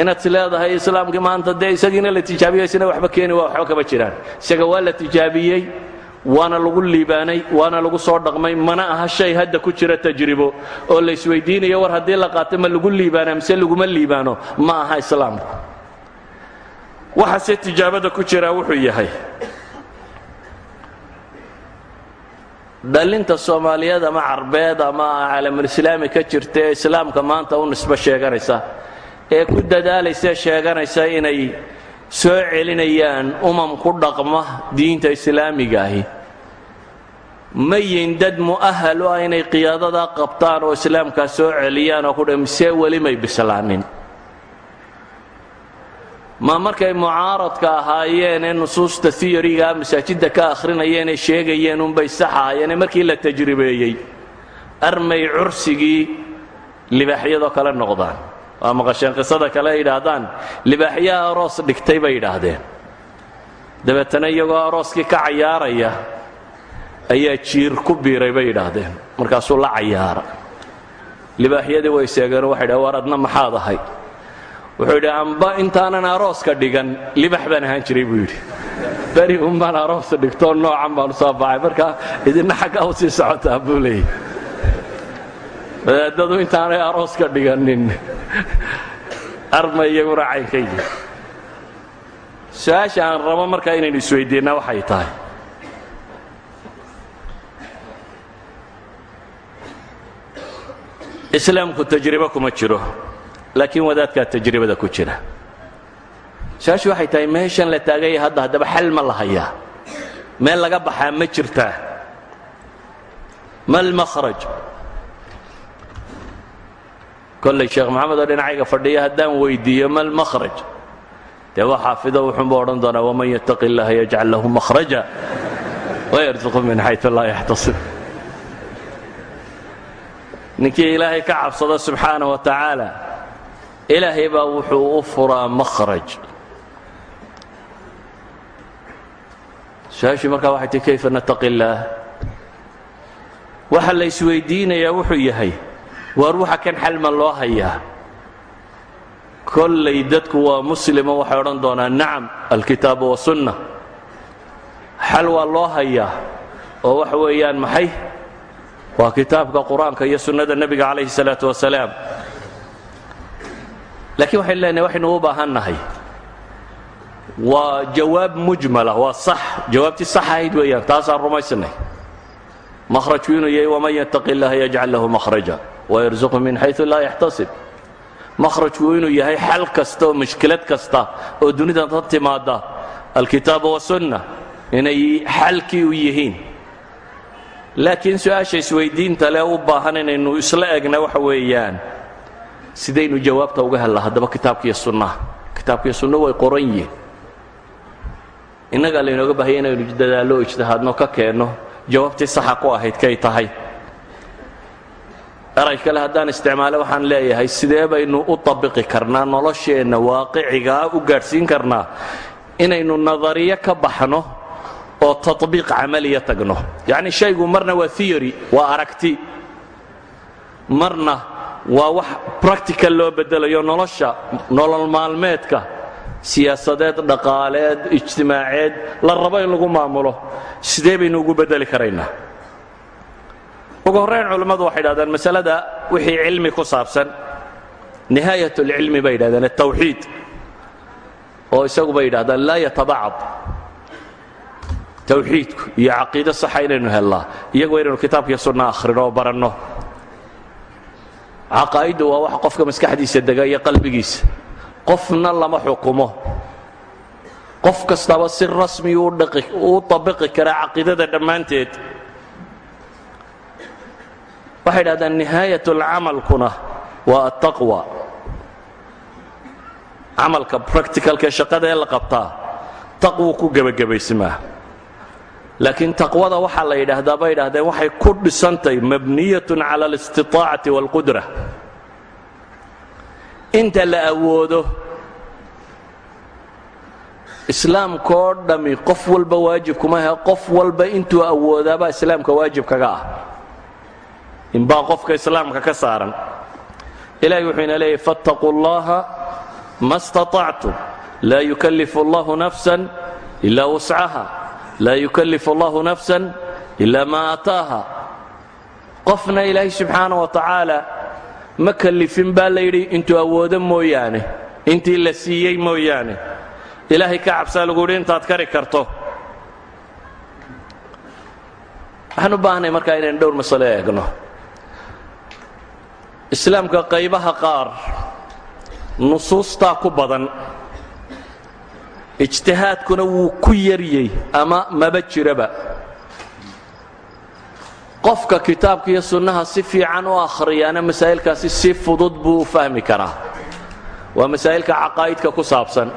inaad is leedahay islaamkii maanta dee isagiina la tijaabiyo isna waxba keeni waa waxba kama jiraan. Isaga waa la tijaabiyey waana lagu liibaanay waana lagu soo dhaqmay mana aha shay hadda ku jira tajribo. Oo la isweydiinayo war haddii la qaato ma lagu liibaana mise laguma liibaano? Ma aha islaamku. Waxaase tijaabada ku jira wuxuu yahay dhalinta soomaaliyeed ama carbeed ama caalamulislaami ka jirta ee islaamka maanta u nisbo sheeganaysa. Ee ku dadaalaysa sheeganaysa inay soo celinayaan umam ku dhaqma diinta islaamiga ahi. Ma yihiin dad mu'ahal u ah inay qiyaadadaa qabtaan oo islaamkaas soo celiyaan oo kudh mise weli may bislaanin ma markay mucaaradka ahaayeen ee nusuusta theoryga masaajidda ka akhrinayeen ee sheegayeen unbay sax ahaayeen ee markii la tajribeeyey armay cursigii libaaxyadoo kale noqdaan. Waa maqasheen qisada kale yidhaahdaan libaaxyaha aroos dhigtay bay yidhaahdeen. Dabeetana iyagoo arooskii ka cayaaraya ayaa jiir ku biiray bay yidhaahdeen. Markaasuu la cayaara. Libaaxyadii way seegeenoo waxay dhahen war adna maxaad ahay wuxuu yidhi amba intaanan arooska dhigan libax baan ahaan jiray buu yidhi. Beri un baan aroosa dhigtoo noocan baanu soo baxay. Markaa idinna xaggaa u sii socotaa buu leeyay wadaadadu intaanay arooska dhiganin arma iyaguna caynkaygi su'aasha aan rabo markaa inaynu isweydiinna waxay tahay. Islaamku tajribo kuma jiro laakiin wadaadkaa tajribada ku jira. Su'aashu waxay tahay meeshan la taaganya hadda haddaba xal ma la meel laga baxaa ma jirtaa ma lmakhraj kollay sheekh maxamed oo dhinacayga fadhiya haddaan weyddiiyo ma lmakhraj dee waa xaafido wuxuunba odhan doonaa waman yattaqi illaha yajcal lahu makhraja wayarsuqu min xayu laa yaxtasib ninkii ilaahay ka cabsado subxaana wa tacaala ilaahay baa wuxuu u furaa makhraj. Su'aashii markaa waxay tii kayfa nataqi illaah waxa la isweydiinayaa wuxuu yahay waar waxa kan xalma loo hayaa. Kollay dadku waa muslimo waxay odhan doonaan nacam alkitaabu wasunna xal waa loo hayaa oo waxa weeyaan maxay? Waa kitaabka qur'aanka iyo sunnada nebiga calayhi salaatu wasalaam laakiin waxaynu leenahay waxaynu u baahan nahay waa jawaab mujmala waa sax. Jawaabtii sax ahayd weeyaan taasaan rumaysanay. Mahrajku inuu yahay waman yattaqi illaha yajcal lahu mahraja wayarzuqhu min xayu laa yaxtasib mahrajku inuu yahay xal kasta oo mushkilad kasta oo dunida ka timaada alkitaaba wasunna inay xalkii u yihiin. Laakiin su'aasha isweydiinta u baahan inaynu isla egna waxa weeyaan sidaynu jawaabta uga hella haddaba kitaabkiiyo sunnaha kitaabkiiyo sunna way qoran yihiin. Innagaa laynooga baahaya inaynu dadaallo o ijtihaadno ka keenno jawaabtii saxa ku ahayd kay tahay. Eray kale haddaan isticmaale waxaan leeyahay sidee baynu u tabiqi karnaa nolosheenna waaqicigaa u gaadhsiin karnaa? Inaynu nadariyo ka baxno oo tabiiq camaliya tagno. Yacni shaygu marna waa theory waa aragti. Marna waa wax practical loo beddelayo nolosha nolol maalmeedka siyaasadeed dhaqaaleed ijtimaaceed la rabo in lagu maamulo. Sidee baynu ugu beddeli karaynaa ugu horrayn culammadu waxay idhahdeen masalada wixii cilmi ku saabsan nihaayat اlcilmi bay yidhahdeen atawxiid oo isagu bay yidhahdaan laa yatabacad tawxiidku iyo caqiido saxa inaynu hellaa iyagoo inaynu kitaabkiiyo sunna akhrino oo baranno caqaa'iddu waa wax qofka maskaxdiisa dega iyo qalbigiisa qofna lama xukumo. Qof kastaba si rasmi uu tabiqi karaa caqiidada dhammaanteed. Waxay idhahdaan nihaayat lcamalkuna waa attaqwa. Camalka practicalkae shaqada ee la qabtaa taqwu ku gebagabaysmaa laakiin taqwada waxaa la yidhaahdaa bay idhahdeen waxay ku dhisantahy mabniyatun cala alistiطaacati wاlqudra inta la awoodo islaamkaoo dhammi qof walba waajib kuma he qof walba intuu awoodaabaa islaamka waajib kaga ah inbaa qofka islaamka ka saaran ilahi wuxuu ina leeyahy faاtaquu اllaha ma اstaطactum laa yukallifu اllahu nafsan ila wuscaha laa yukallifu allahu nafsan ila ma aataaha qofna ilaahay subxaana wa tacaala ma kallifin baa la yidhi intuu awoodo mooyaane intii la siiyey mooyaane. Ilaahay ka cabsaa lagu yidhi intaad kari karto. Waxaan u baahnay markaa inaynu dhowr masalo eegno. Islaamka qaybaha qaar nusuustaa ku badan ijtihaadkuna wuu ku yaryey ama maba jiraba. Qofka kitaabka iyo sunnaha si fiican u akhriyaana masaa'ilkaasi si fudud buu u fahmi karaa. Waa masaa'ilka caqaa'idka ku saabsan.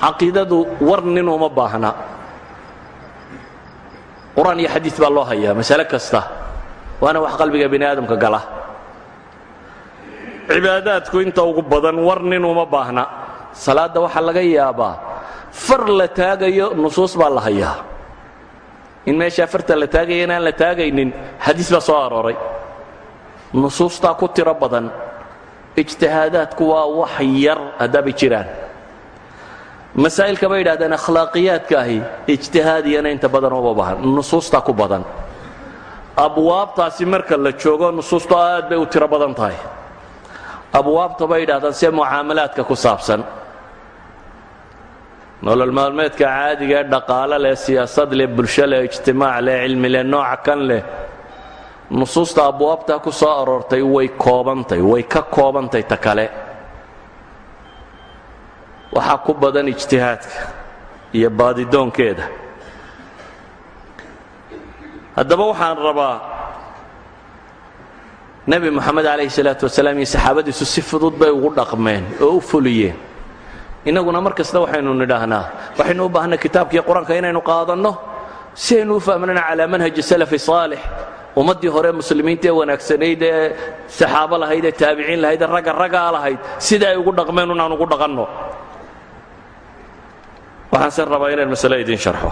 Caqiidadu war nin uma baahna. Qur'aan iyo xadiid baa loo hayaa masale kasta. Waana wax qalbiga bini aadamka gala. Cibaadaadku inta ugu badan war nin uma baahna salaadda waxaa laga yaabaa far la taagayo nusuus baa la hayaa. In meeshaa farta la taagaya inaan la taagaynin xadiis baa soo arooray. Nusuustaa ku tiro badan ijtihaadaadku waa wax yar haddaabay jiraan. Masaa'ilka bay yidhahdeen akhlaaqiyaadka ahi ijtihaadiyana inta badan uma baahan nusuustaa ku badan. Abwaabtaasi marka la joogo nusuustu aad bay u tiro badan tahay. Abwaabta bay yidhahdaan see mucaamalaadka ku saabsan nolol maalmeedka caadiga ee dhaqaalo leh siyaasad leh bulsho leh ijtimaac leh cilmi leh nooca kan leh nusuusta abwaabtaa ku soo aroortay way koobantay way ka koobantay ta kale. Waxaa ku badan ijtihaadka iyo baadidoonkeeda haddaba waxaan rabaa nebi moxamed calayhi salaatu wasalaam iyo saxaabadiisu si fudud bay ugu dhaqmeen oo u fuliyeen innaguna mar kasta waxaynu nidhaahnaa waxaynu u baahnay kitaabkiiyo qur'aanka inaynu qaadanno si aynu u fahmnana calaa manhaji salafi saalix. Ummaddii hore muslimiinta ee wanaagsanayd ee saxaabo lahayd ee taabiciin lahayd ee ragga raggaa lahayd sida ay ugu dhaqmeen unaan ugu dhaqanno. Waxaan se rabaa inaan masale idiin sharxo.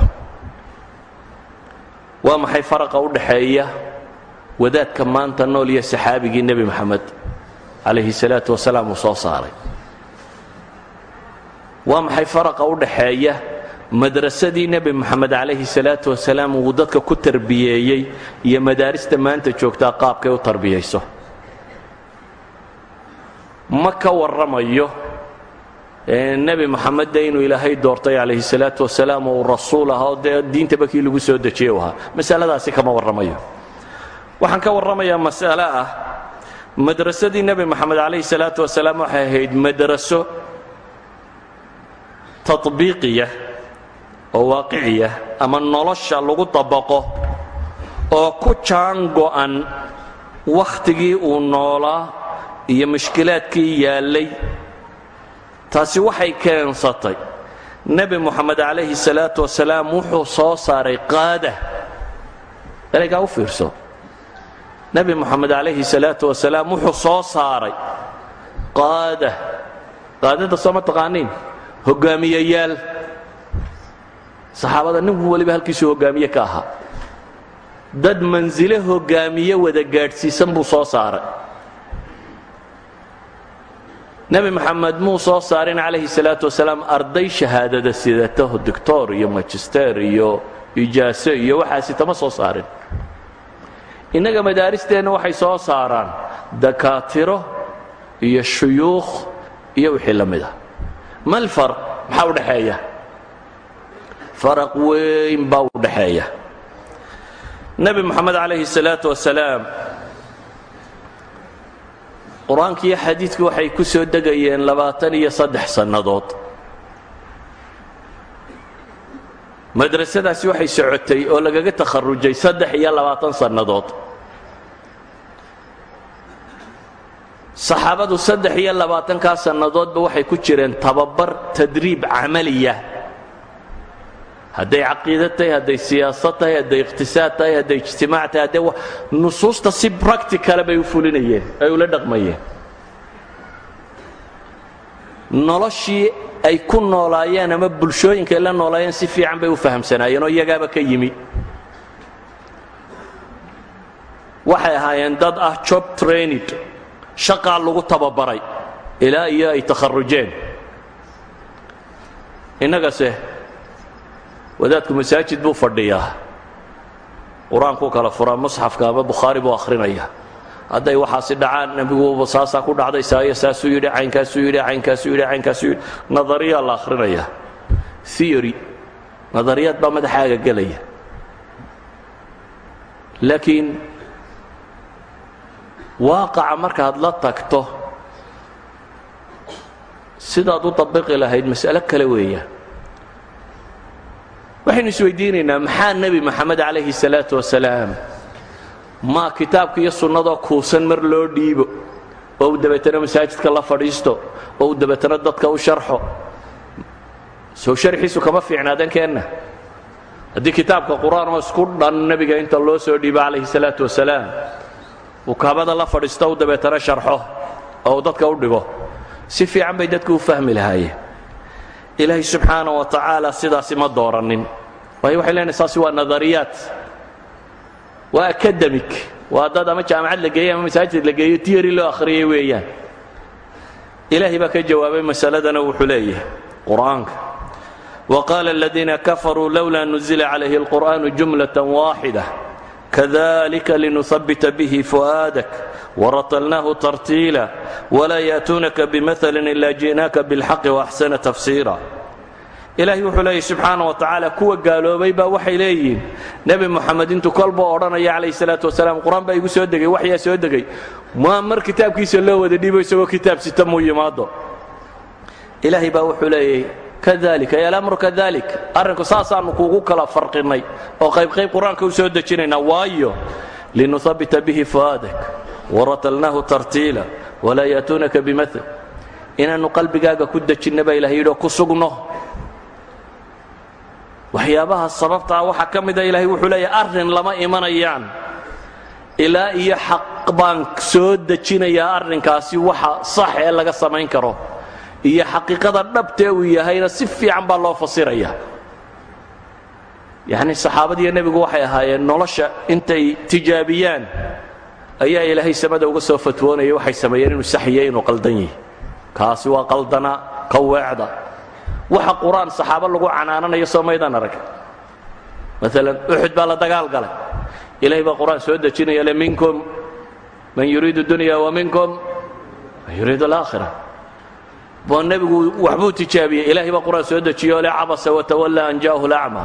Waa maxay faraqa u dhaxeeya wadaadka maanta nool iyo saxaabigii nebi moxamed calayhi salaatu wasalaam uu soo saaray waa maxay faraqa u dhaxeeya madrasadii nebi moxamed calayhi salaatu wasalaam uu dadka ku tarbiyeeyey iyo madaarista maanta joogtaa qaabkay u tarbiyayso ma ka warramayo nebi moxamed de inuu ilaahay doortay calayhi salaatu wasalaam oo uu rasuul ah oo dee diintaba kii lagu soo dejiyey u ahaa? Masaladaasi kama warramayo. Waxaan ka warramayaa mas'ale ah madrasadii nebi moxamed calayhi salaatu wasalaam waxay ahayd madraso taطbiiqiya oo waaqiciya ama nolosha lagu dabaqo oo ku jaan go'an wakhtigii uu noolaa iyo mushkilaadkii yaallay taasi waxay keensatay. Nebi moxamed calayhi salaatu wasalaam wuxuu soo saaray qaada. Eraygaa u fiirso. Nebi moxamed calayhi salaatu wasalaam wuxuu soo saaray qaada. Qaadada soo ma taqaaniin hoggaamiyayaal saxaabada ninku weliba halkiisuu hoggaamiye ka ahaa. Dad mansile hoggaamiye wada gaadhsiisan buu soo saaray. Nebi moxamed muu soo saarin calayhi salaatu wasalaam arday shahaadada sidata doctor iyo magister iyo ijaaso iyo waxaasitama soo saarin. Innaga madaaristeenna waxay soo saaraan dakaatiro iyo shuyuukh iyo wixii la mid ah mal farq maxaa u dhexeeya? Faraq weyn baa u dhexeeya. Nebi moxamed calayhi salaatu wasalaam qur'aanki iyo xadiidku waxay ku soo degayeen labaatan iyo saddex sannadood. Madrasadaasi waxay socotay oo lagaga takharujay saddex iyo labaatan sannadood saxaabadu saddex iyo labaatankaa sannadoodba waxay ku jireen tababar tadriib camaliya. hadday caqiida tahay hadday siyaasad tahay hadday iqhtisaad tahay hadday ijtimaac tahay hadday nusuusta si practicala bay u fulinayeen ay ula dhaqmayeen. noloshii ay ku noolaayeen ama bulshooyinka ay la noolaayeen si fiican bay u fahamsanaayeen oo iyagaaba ka yimi. waxay ahaayeen dad ah job trainid shaqaa lagu tababaray. Ilaa iyo ay takharujeen. Innagase wadaadku masaajid buu fadhiyaa. Qur'aankuu kala furaa musxafka ama bukhaari buu akhrinaya. Hadday waxaasi dhacaan nebiguba saasaa ku dhacday saayo saasuu yidhi caynkaasuu yidhi caynkaasuu yidhi caynkaasuu yidhi. Nadariyaa la akhrinayaa theory. Nadariyaad baa madaxaaga gelaya. Laakiin waaqaca markaad la tagto sidaad u dabiqi lahayd mas'alo kale weeyaan waxaynu isweydiinaynaa maxaa nebi moxamed calayhi salaatu wasalaam maa kitaabka iyo sunnadoo kuusan mar loo dhiibo? Oo uu dabeetana masaajidka la fadhiisto? Oo uu dabeetana dadka u sharxo? Soo sharxiisu kama fiicnaadeen keenna haddii kitaabka qur'aan oo isku dhan nebiga inta loo soo dhiibo calayhi salaatu wasalaam ukaamada la fadhiisto u dabeetana sharxo oo dadka u dhigo. Si fiican bay dadku u fahmi lahaayeen. Ilaahay subxaana wa tacaala sidaasi ma doorannin. Waayo waxay leenahay saasi waa nadariyaat waa akademik waa dad ama jaamacad la geeyey ama masaajid la geeyo tiyari loo akhriyay weeyaan. Ilaahay baa ka jawaabay masaladana wuxuu leeyahay qur'aanka. Wa qaala aladiina kafaruu lowlaa nuzila calayhi alqur'aanu jumlatan kadalika لنثبت به فؤادك waratalnaahu ترتيلا ولا yaatuunaka بمثل ilaa جئناك بالحق waaxsana tafsiira ilaahay wuxuu leeyahy subxaana wa tacaala kuwa gaaloobay baa waxay leeyihiin nebi moxamed intuu kolboo odhanaya calayhi salaatu wasalaam qur'aan baa igu soo degay waxyaa soo degay maa mar kitaabkiisa loo wada dhiibo isagoo kitaab sita muu yimaado ilaahay baa wuxuu leeyahy yalamru kadalik. Arrinku saasaannu kuugu kala farqinnay oo qaybqayb qur'aanka u soo dejinaynaa waayo linuhabita bihi fu'aadak waratalnaahu tartiila walaa ya'tuunaka bimaal inaannu qalbigaaga ku dejinna baa ilahay ku sugno. Waxyaabaha sababtaa waxaa ka mida ilaahay wuxuu leeyahay arrin lama imanayaan. Ilaa iyo xaq baan soo dejinayaa arrinkaasi waxa sax ee laga samayn karo iyo xaqiiqada dhabtee uu yahayna si fiican baa loo fasiraya. Yacni saxaabadiiyo nebigu waxay ahaayeen nolosha intay tijaabiyaan ayaa ilaahay samada uga soo fatwoonaya waxay sameeyeen inuu saxiyo inuu qaldan yahi kaasi waa qaldana ka weecda waxa qur'aan saxaabo lagu canaananayo soo maydaan arag. Maalan uxud baa la dagaal galay. Ilahay baa qur'aan soo dejinaya le minkum man yuriidu dunya wa minkum man yuriidu alaakhira boo nebigu waxbuu tijaabiyey ilahay baa qur-aan soo dejiye o le cabasa watawalla an ja'ahu lacma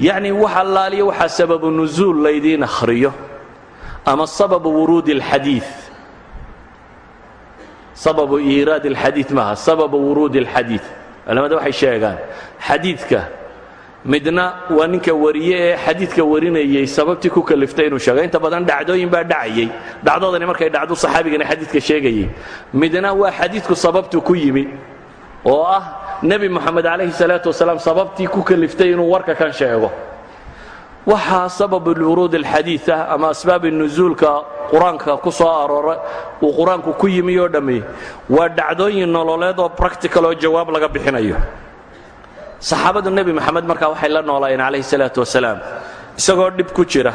yacni wax allaaliyo waxaa sababu nuzuul laydiin akhriyo ama sababu wuruudi اlxadiid sababu iiraad اlxadiid maaha sababu wuruudi اlxadiid culamada waxay sheegaan xadiidka midna waa ninka wariye ee xadiidka warinayey sababtii ku kaliftay inuu sheego inta badan dhacdooyin baa dhacayey dhacdadani markay dhacdu saxaabigani xadiidka sheegayey midna waa xadiidku sababtu ku yimi oo ah nebi moxamed calayhi salaatu wasalaam sababtii ku kaliftay inuu warka kan sheego. Waxaa sababu wuruud alxadiid ah ama asbaabi nusuulka qur'aanka ku soo aroora uu qur'aanku ku yimi oo dhammi waa dhacdooyin nololeed oo practical oo jawaab laga bixinayo saxaabadu nebi moxamed markaa waxay la noolaayeen calayhi salaatu wasalaam. Isagoo dhib ku jira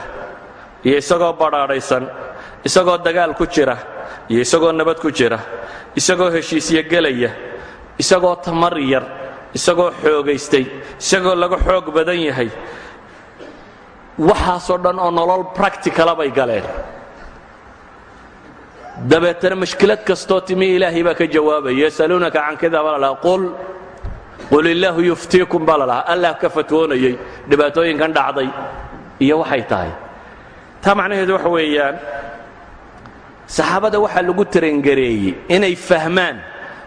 iyo isagoo badhaadhaysan isagoo dagaal ku jira iyo isagoo nabad ku jira isagoo heshiisyo gelaya isagoo tamar yar isagoo xoogaystay isagoo laga xoog badan yahay waxaasoo dhan oo nolol practicala bay galeen. Dabeetana mashkilad kastoo timi ilaahay baa ka jawaabaya yasaluunaka can kada baa lalahaa qul qul illaahu yuftiikum baa lalahaa allah ka fatwoonayey dhibaatooyinkan dhacday iyo waxay tahay. Taa macnaheedu waxa weeyaan saxaabada waxaa lagu tarengareeyey inay fahmaan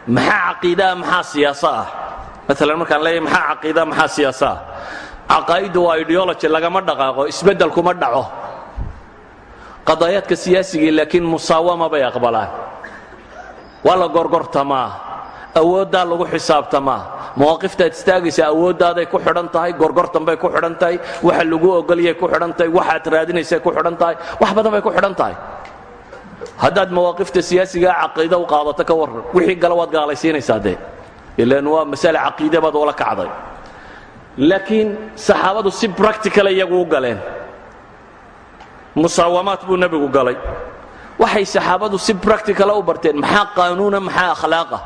maxaa caqiidaah maxaa siyaaso ah. Maalan markaan leeyahay maxaa caqiidaa maxaa siyaaso ah? Caqaa'iddu waa ideology lagama dhaqaaqo isbeddel kuma dhaco. Qadaayaadka siyaasigii laakiin musaawama bay aqbalaan. Waa la gorgortamaa awooddaa lagu xisaabtamaa mawaaqiftaad istaagaysa awooddaaday ku xidhan tahay gorgortan bay ku xidhan tahay waxa lagu ogolyay ku xidhan tahay waxaad raadinaysay ku xidhan tahay wax badan bay ku xidhan tahay. Haddaad mawaaqifta siyaasigaa caqiida u qaadato ka warran wixii gala waad gaalaysiinaysaa dee. Ilaan waa masale caqiide baad ula kacday. Laakiin saxaabadu si bracticala iyagu u galeen. Musaawamaad buu nebigu galay. Waxay saxaabadu si bracticala u barteen maxaa qaanuuna maxaa akhlaaqa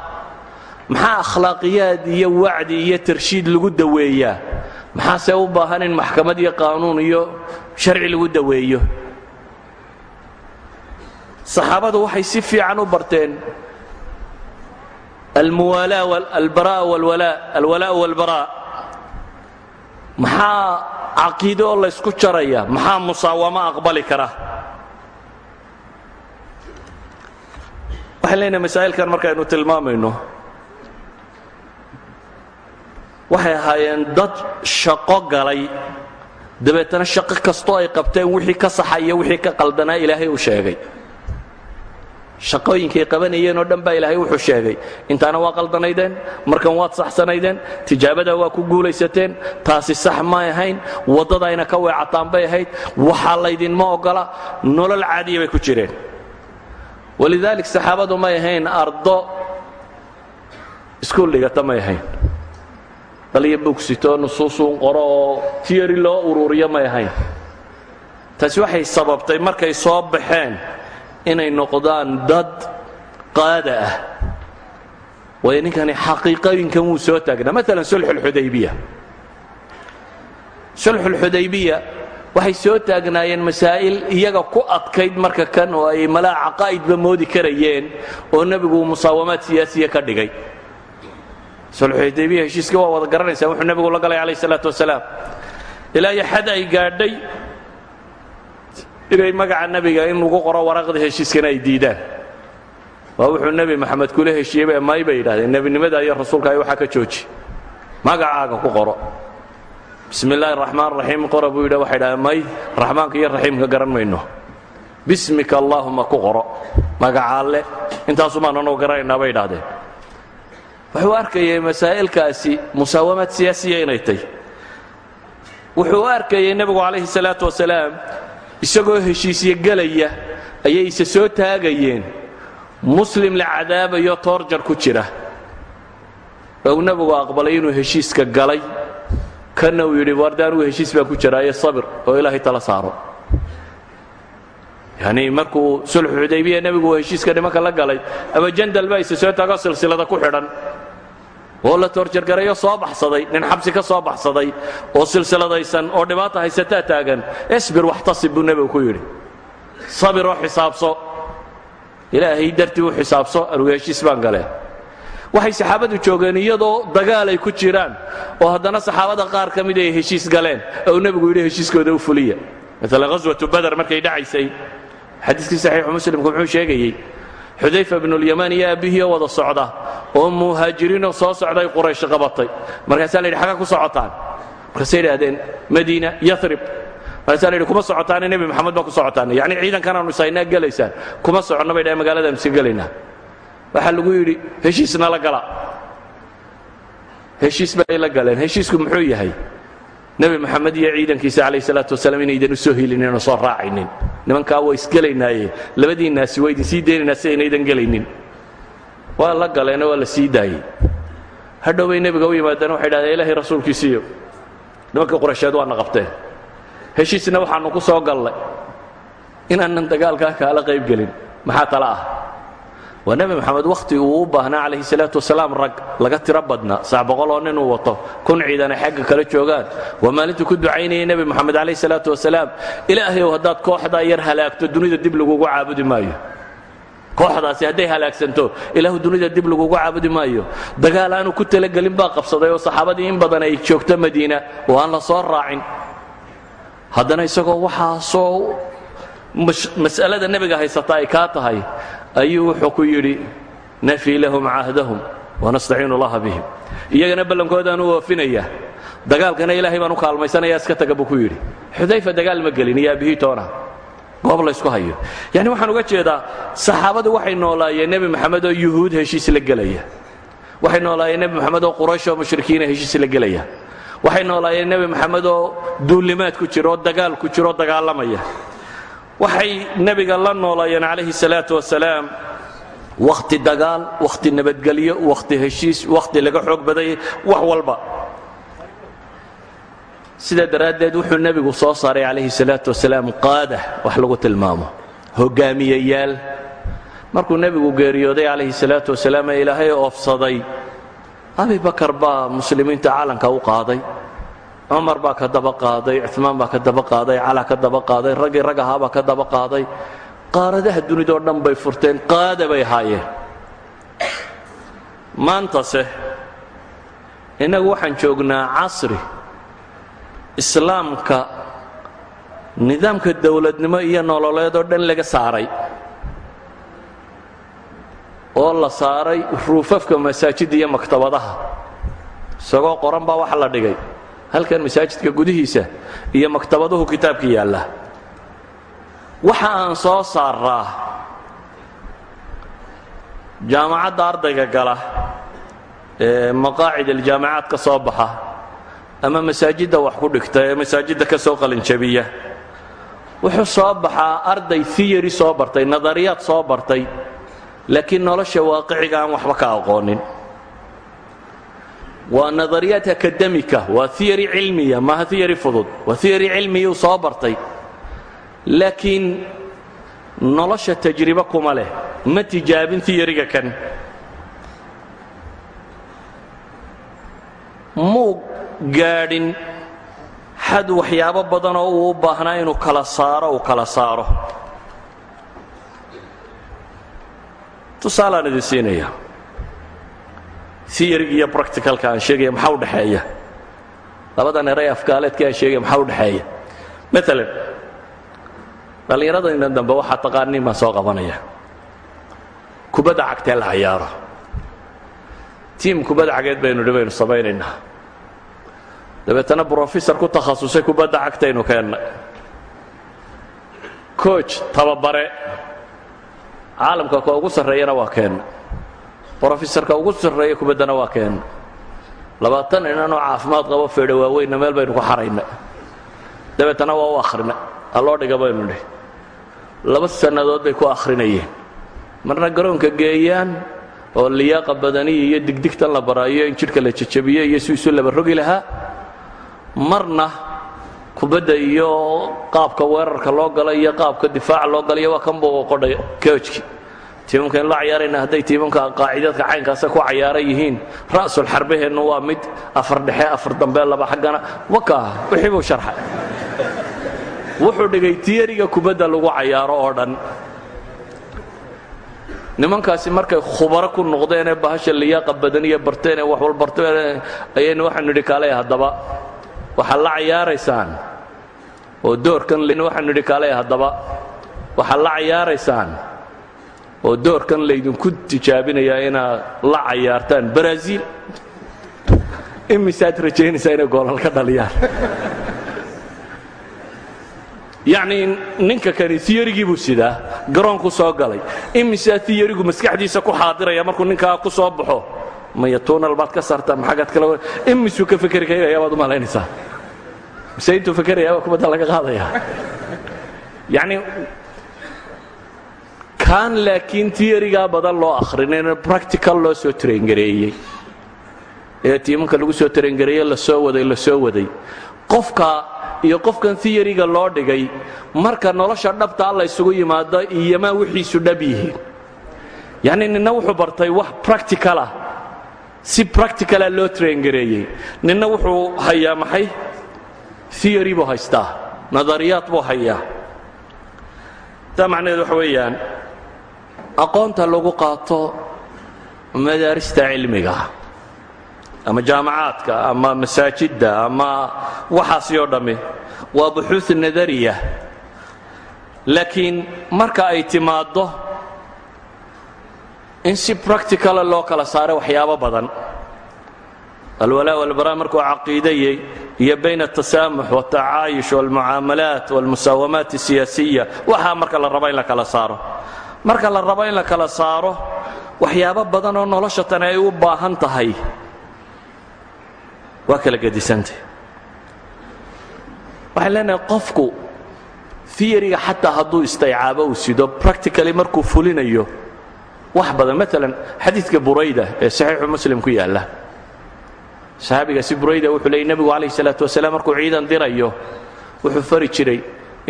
maxaa akhlaaqiyaad iyo wacdi iyo tarshiid lagu daweeyaa? Maxaase u baahan in maxkamad iyo qaanuun iyo sharci lagu daweeyo? Saxaabadu waxay si fiican u barteen alwalaa walbaraa maxaa caqiide oo laysku jaraya? Maxaa musaawamo aqbali kara? Waxaan leenahay masaa'ilkan markaynu tilmaamayno waxay ahaayeen dad shaqo galay. Dabeetana shaqo kastoo ay qabteen wixii ka saxa iyo wixii ka qaldanaa ilaahay uu sheegay. Shaqooyinkay qabanayeen oo dhan baa ilaahay wuxuu sheegay. Intaana waa qaldanaydeen markan waad saxsanaydeen tijaabadaa waa ku guulaysateen taasi sax may ahayn waddadayna ka weecataan bay ahayd waxaa laydinma oggola nolol caadiya bay ku jireen. Walidaalik saxaabadu may ahayn ardo iskuul dhigata may ahayn daliyo bugsito nusuusuun qoro oo loo uruuriyo may ahayn. Taasi waxay sababtay markay soo baxeen inay noqdaan dad qaada ah. Waayo ninkani xaqiiqooyinkan wuu soo taagnaa. Maalan sulxulxudaybiya sulxulxudaybiya waxay soo taagnaayeen masaa'il iyaga ku adkayd marka kan oo ay malaa caqaa'idba moodi karayeen oo nebigu musaawamaad siyaasiya ka dhigay sulxudaybiya heshiiska waa wada garanaysaa wuxuu nebigu la galay calayh salaatu wasalaam. Ilaa iyo ay gaadhay inay magaca nebiga in lagu qoro waraqda heshiiskana ay diidaan. Waa wuxuu nebi maxamed kula heshiiyeyba may bay yidhahdeen nebinimada iyo rasuulka ay waxaa ka jooji. Magacaaga ku qoro. Bismi illaahi raxmaan raxiim buu yidha waxay dhahdeen may raxmaanka iyo raxiimka garan mayno. Bismika allaahuma ku qoro. Magacaalle intaasumaan anoo garanaynaa bay idhahdeen wuxuu arkayay masaa'ilkaasi musaawamaad siyaasiya inay tay wuxuu arkayay nebigu calayhi salaatu wasalaam isagoo heshiisyo gelaya ayay ise soo taagayeen. Muslim la cadaabayo toorjar ku jira. Ou nebigu aqbalay inuu heshiiska galay. Kana uu yidhi warde anugu heshiis baan ku jiraaye sabir oo ilaahay tala saaro. Yanii markuu sulxu xudaybiya nebigu heshiiska nimanka la galay ama jandal baa ise soo taago silsilada ku xidhan oo la toorjargarayo soo baxsaday nin xabsi ka soo baxsaday oo silsiladaysan oo dhibaata haysataa taagan isbir waxtasib buu nebigu ku yidhi. Sabir oo xisaabso. Ilaahay dartii u xisaabso anugu heshiis baan galee waxay saxaabadu joogeen iyadoo dagaal ay ku jiraan oo haddana saxaabada qaar ka mid ay heshiis galeen ou nebigu yidhi heshiiskooda u fuliya. Maala ghaswatu bader markay dhacaysay xadiiskii saxiixu muslimku muxuu sheegayey xudayfa bnulyamaan iyo aabbihii wada socda oo muhaajiriinoo soo socday quraysh qabatay. Markaasaa la yidhi xagga ku socotaan. Markaasay idhaahdeen madiina yarib markaasaa la yidhi kuma socotaane nebi maxamed baa ku socotaan. Yacni ciidankanaanu isaynaa gelaysaan. Kuma soconno bay dhahen magaaladaanu iska gelaynaa waxaa lagu yidhi heshiisna la gala. Heshiis bay la galeen. Heshiisku muxuu yahay nebi maxamed iyo ciidankiisa calayh salaatu wasalaam inaydan u soo helinin oo soo raacaynin. Nimankaa waa isgelaynaaye labadiinnaasi waa idin sii daynaynaa si aynaydan gelaynin waa la galeenoo waa la sii daayey hadhow bay nebiga u yimaadeen waxay dhahdeen ilaahay rasuulkiisiiyo nimankii quraysheed waana qabteen heshiisna waxaannu ku soo gallay. Inaanan dagaalkaa kaala qayb gelin. Maxaa tala ah waa nebi moxamed wakhti uu u baahnaa calayhi salaatu wasalaam rag laga tiro badnaa sax boqol oo nin uu wato. Kun ciidan ay xagga kala joogaan. Waa maalintuu ku ducaynayay nebi moxamed calayhi salaatu wasalaam? Ilaahayow haddaad kooxdaa yar halaagto dunida dib lagugu caabudi maayo. Kooxdaasi hadday halaagsanto ilaahu dunida dib lagugu caabudi maayo. Dagaal aanu ku talagelin baa qabsaday oo saxaabadii in badan ay joogto madiina oo aan la soo raacin. Haddana isagoo waxaasoo mas'alada nebiga haysata ay kaa tahay ayuu wuxuu ku yidhi nafii lahum cahdahum wanastaciinu allaha bihim. Iyagana ballankoodaanu oofinaya dagaalkana ilaahay baan u kaalmaysanaya iska taga buu ku yidhi. Xudayfa dagaal ma gelin iyo aabihii toona. Goob laysku hayo. Yani waxaan uga jeedaa saxaabadu waxay noolaayeen nebi maxamed oo yuhuud heshiis la gelaya. Waxay noolaayeen nebi maxamed oo quraysh oo mushrikiina heshiis la gelaya. Waxay noolaayeen nebi maxamed oo duulimaad ku jira dagaal ku jira dagaalamaya waxay nebiga la noolaayeen calayhi salaatu wasalaam. Wakhti dagaal wakhti nabadgelyo wakhti heshiis wakhti laga xoog badayay wax walba. Sidaa daraaddeed wuxuu nebigu soo saaray calayhi salaatu wasalaam qaada wax lagu tilmaamo. Hogaamiyayaal markuu nebigu geeriyooday calayhi salaatu wasalaam ee ilaahay oofsaday abi bakar baa muslimiinta calanka u qaaday cumar baa ka daba qaaday cumaan baa ka daba qaaday cala ka daba qaaday raggii rag ahaabaa ka daba qaaday. Qaaradaha dunidao dhan bay furteen qaada bay ahaayeen maantase innagu waxaan joognaa casri islaamka nidaamka dowladnimo iyo nololeed oo dhan laga saaray. Oo la saaray ruufafka masaajidda iyo maktabadaha. Isagoo qoran baa waxa la dhigay halkan masaajidka gudihiisa iyo maktabaduhu kitaabka yaalla. Waxa aan soo saaraa jaamacadda ardayga gala ee maqaacid aljaamacaad ka soo baxa ama masaajidda wax ku dhigta ee masaajidda ka soo qalinjabiya wuxuu soo baxaa arday theory soo bartay nadariyaad soo bartay laakiin nolosha waaqiciga aan waxba ka aqoonin waa nadariyaad akademika waa theory cilmiya maaha theory fudud. Waa theory cilmiyuu soo bartay. Laakiin nolosha tajribo kuma leh. Ma tijaabin theoryga kan. Muu gaadhin xad waxyaabo badanoo uu u baahnaa inuu kala saaro uu kala saaro. Tusaalaan idin siinaya theoryga iyo practicalka aan sheegaya maxaa u dhexeeya? Labadan eray afkaaleedka aan sheegaya maxaa u dhexeeya? Maalan dhallinyaradaynan dambe waxaa taqaaniin baan soo qabanaya. Kubadda cagtee la cayaaro tiim kubadda cageed baynu dhi baynu samaynaynaa. Dabeetana brofesor ku takhasusay kubadda cagtaynu keennay coach tababare. Caalamka ka ugu sarreeyana waa keenna brofesorka ugu sarreeya kubaddana waa keenna labaatan inanoo caafimaad qabo feedho waaweynna meel baynu ku xarayna dabeetana waa u akhrina alloo dhiga baynu nidhi laba sannadood bay ku akhrinayeen. Marna garoonka geeyaan oo liyaaqa badaniya iyo digdigtan la baraayo in jidhka la jajabiyo iyo si laba rogi lahaa. Marna kubadda iyo qaabka weerarka loo gala iyo qaabka difaaca loo galaiyo waa kan buu qodhay koojki tiimamka in la cayaarayna hadday tiimamka qaacidadka caynkaasa ku cayaaran yihiin. Ra'sul xarbaheennu waa mid afar dhexe afar dambe laba xaggana. Waka wixii buu sharxay wuxuu dhigay tiyariga kubadda lagu cayaaro oo dhan. Nimankaasi markay khubaro ku noqdeenee bahasha liyaaqa badan iyo barteen ee wax wal barteen ayaynu waxaanu nidhi kaalay haddaba waxaad la cayaaraysaan oo doorkan waxaanu nidhi kaalay haddaba waxaad la cayaaraysaan oo doorkan laydinku tijaabinayaa inaad la cayaartaan baraaziil imisaad rajaynaysaa inay goolal ka dhaliyaan. Yacnii ninka kani tiyarigii buu sidaa garoonku soo galay. Imisaa tiyarigu maskaxdiisa ku xaadiraya markuu ninkaa ku soo baxo maya tuunal baad ka saartaa maxagaad kala imisuu ka fekeri kaynaya baad u malaynaysaa. Mise intuu fekerayaaba kubadda laga qaadayaa. Yacnii kaan laakiin tiyarigaa badan loo akhrinayna practical loo soo tarengareeyey ee tiimanka lagu soo tarengareeye la soo waday la soo waday. Qofka iyo qofkan tiyariga loo dhigay marka nolosha dhabtaa la ysugu yimaado iyomaa wixiisu dhab yihiin. Yacnii ninna wuxuu bartay wax practicalah si practicala loo tarengareeyey ninna wuxuu hayaa maxay? Tiyari buu haystaa. Nadariyaad buu hayaa. Taa macnaheed waxa weeyaan aqoonta lagu qaato madaarista cilmiga ama jaamacaadka ama masaajidda ama waxaasi oo dhammi waa buxuud nadariya. Laakiin marka ay timaaddo in si practicala loo kala saaro waxyaabo badan. Alwalaa walbaraa markuu caqiidayey iyo bayn atasaamux watacaayush walmucaamalaat walmusaawamaat asiyaasiya waxaa marka la rabo in la kala saaro marka la rabo in la kala saaro waxyaabo badan oo nolosha tani ay u baahan tahay. Waa kala gedisantay waxaan leenahay qofku theoryga xataa hadduu istaycaabo uu sido practically markuu fulinayo wax badan maalan xadiidka burayda ee saxiixu muslim ku yaalla. Saxaabigaasi burayda wuxuu leeyay nebigu calayh salaatu wasalaam markuu ciidan dirayo wuxuu fari jiray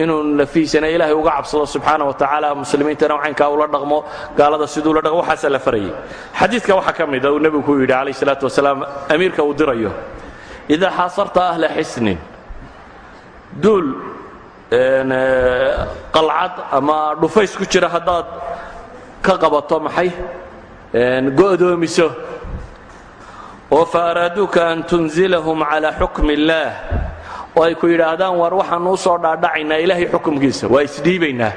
inuu lafiisana ilaahay uga cabsado subxaana wa tacaala muslimiintana caynkaa ula dhaqmo gaalada siduu la dhaqmo waxaasaa la farayay. Xadiidka waxaa ka mida uu nebigu ku yidhi calayh salaatu wasalaam amiirka uu dirayo idaa xaasarta ahla xisnin duul qalcad ama dhufays ku jira haddaad ka qabato maxay? Go'doomiso oo fa araaduuka an tunzilahum calaa xukmi illaah oo ay ku yidhaahdaan war waxaannu u soo dhaadhacaynaa ilaahay xukumkiisa. Waa isdhiibaynaa.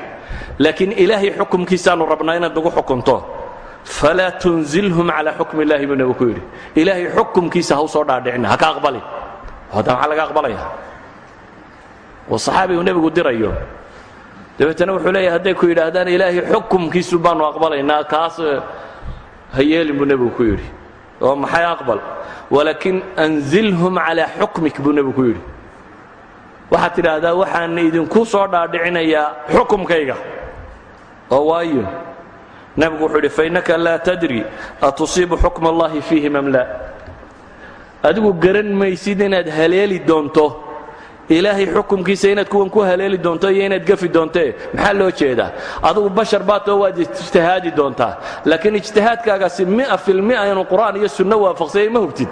Laakiin ilaahay xukumkiisaannu rabnaa inaad nagu xukunto. Falaa tunzilhum calaa xukmi illahi buu nebigu ku yidhi. Ilaahay xukumkiisa ha u soo dhaadhicina ha ka aqbalin. Hadda maxaa laga aqbalaya. Oo saxaabigu nebigu dirayo. Dabeetana wuxuu leeyahy hadday ku yidhaahdaan ilaahay xukumkiisu baannu aqbalaynaa kaas ha yeelin buu nebigu ku yidhi. Oo maxay aqbal? Walaakin anzilhum calaa xukmik buu nebigu ku yidhi waxaad tidhaahdaa waxaan idinku soo dhaadhicinayaa xukumkayga. Oo waayo. Nebigu wuxuu yidhi fainaka laa tadri atusiibu xukma allahi fiihim am laa. Adigu garan maysid inaad haleeli doonto. Ilaahay xukumkiisa inaad kuwan ku haleeli doonto iyo inaad gafi doonte maxaa loo jeedaa? Adugu bashar baatoo waad ijtihaadi doontaa. Laakiin ijtihaadkaagaasi mia filmia inuu qur'aan iyo sunno waafaqsayay ma hubtid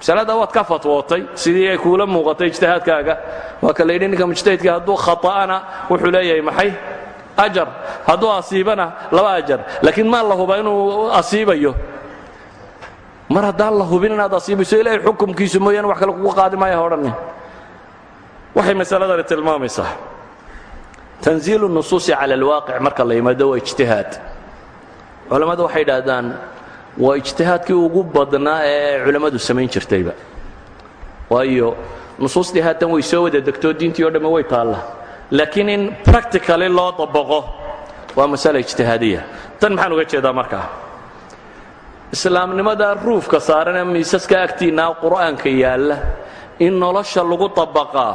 masalada waad ka fatwootay sidii ay kuula muuqatay ijtihaadkaaga. Waa ka layidhi ninka mujtahidka hadduu khata'ana wuxuu leeyahay maxay? Ajar. Hadduu asiibana laba ajar. Laakiin maa la huba inuu asiibayo. Mar haddaan la hubin inaad asiibayso ilaahay xukumkiisu mooyaane wax kale kugu qaadi maaya odhanni waxay masaladani tilmaamaysaa. Tanziilu nusuusi cala alwaaqic marka la yimaado waa ijtihaad. Culammadu waxay idhaahdaan waa ijtihaadkii ugu badnaa ee culammadu samayn jirtayba. Waayo nusuustii haatan way soo wada degtoo diintii o dhamme way taalla. Laakiin in practically loo dabaqo waa masala ijtihaadiya. Tan maxaan uga jeedaa markaa islaamnimada ruufka saaran ee miisaska agtiinaa qur'aanka yaalla in nolosha lagu dabaqaa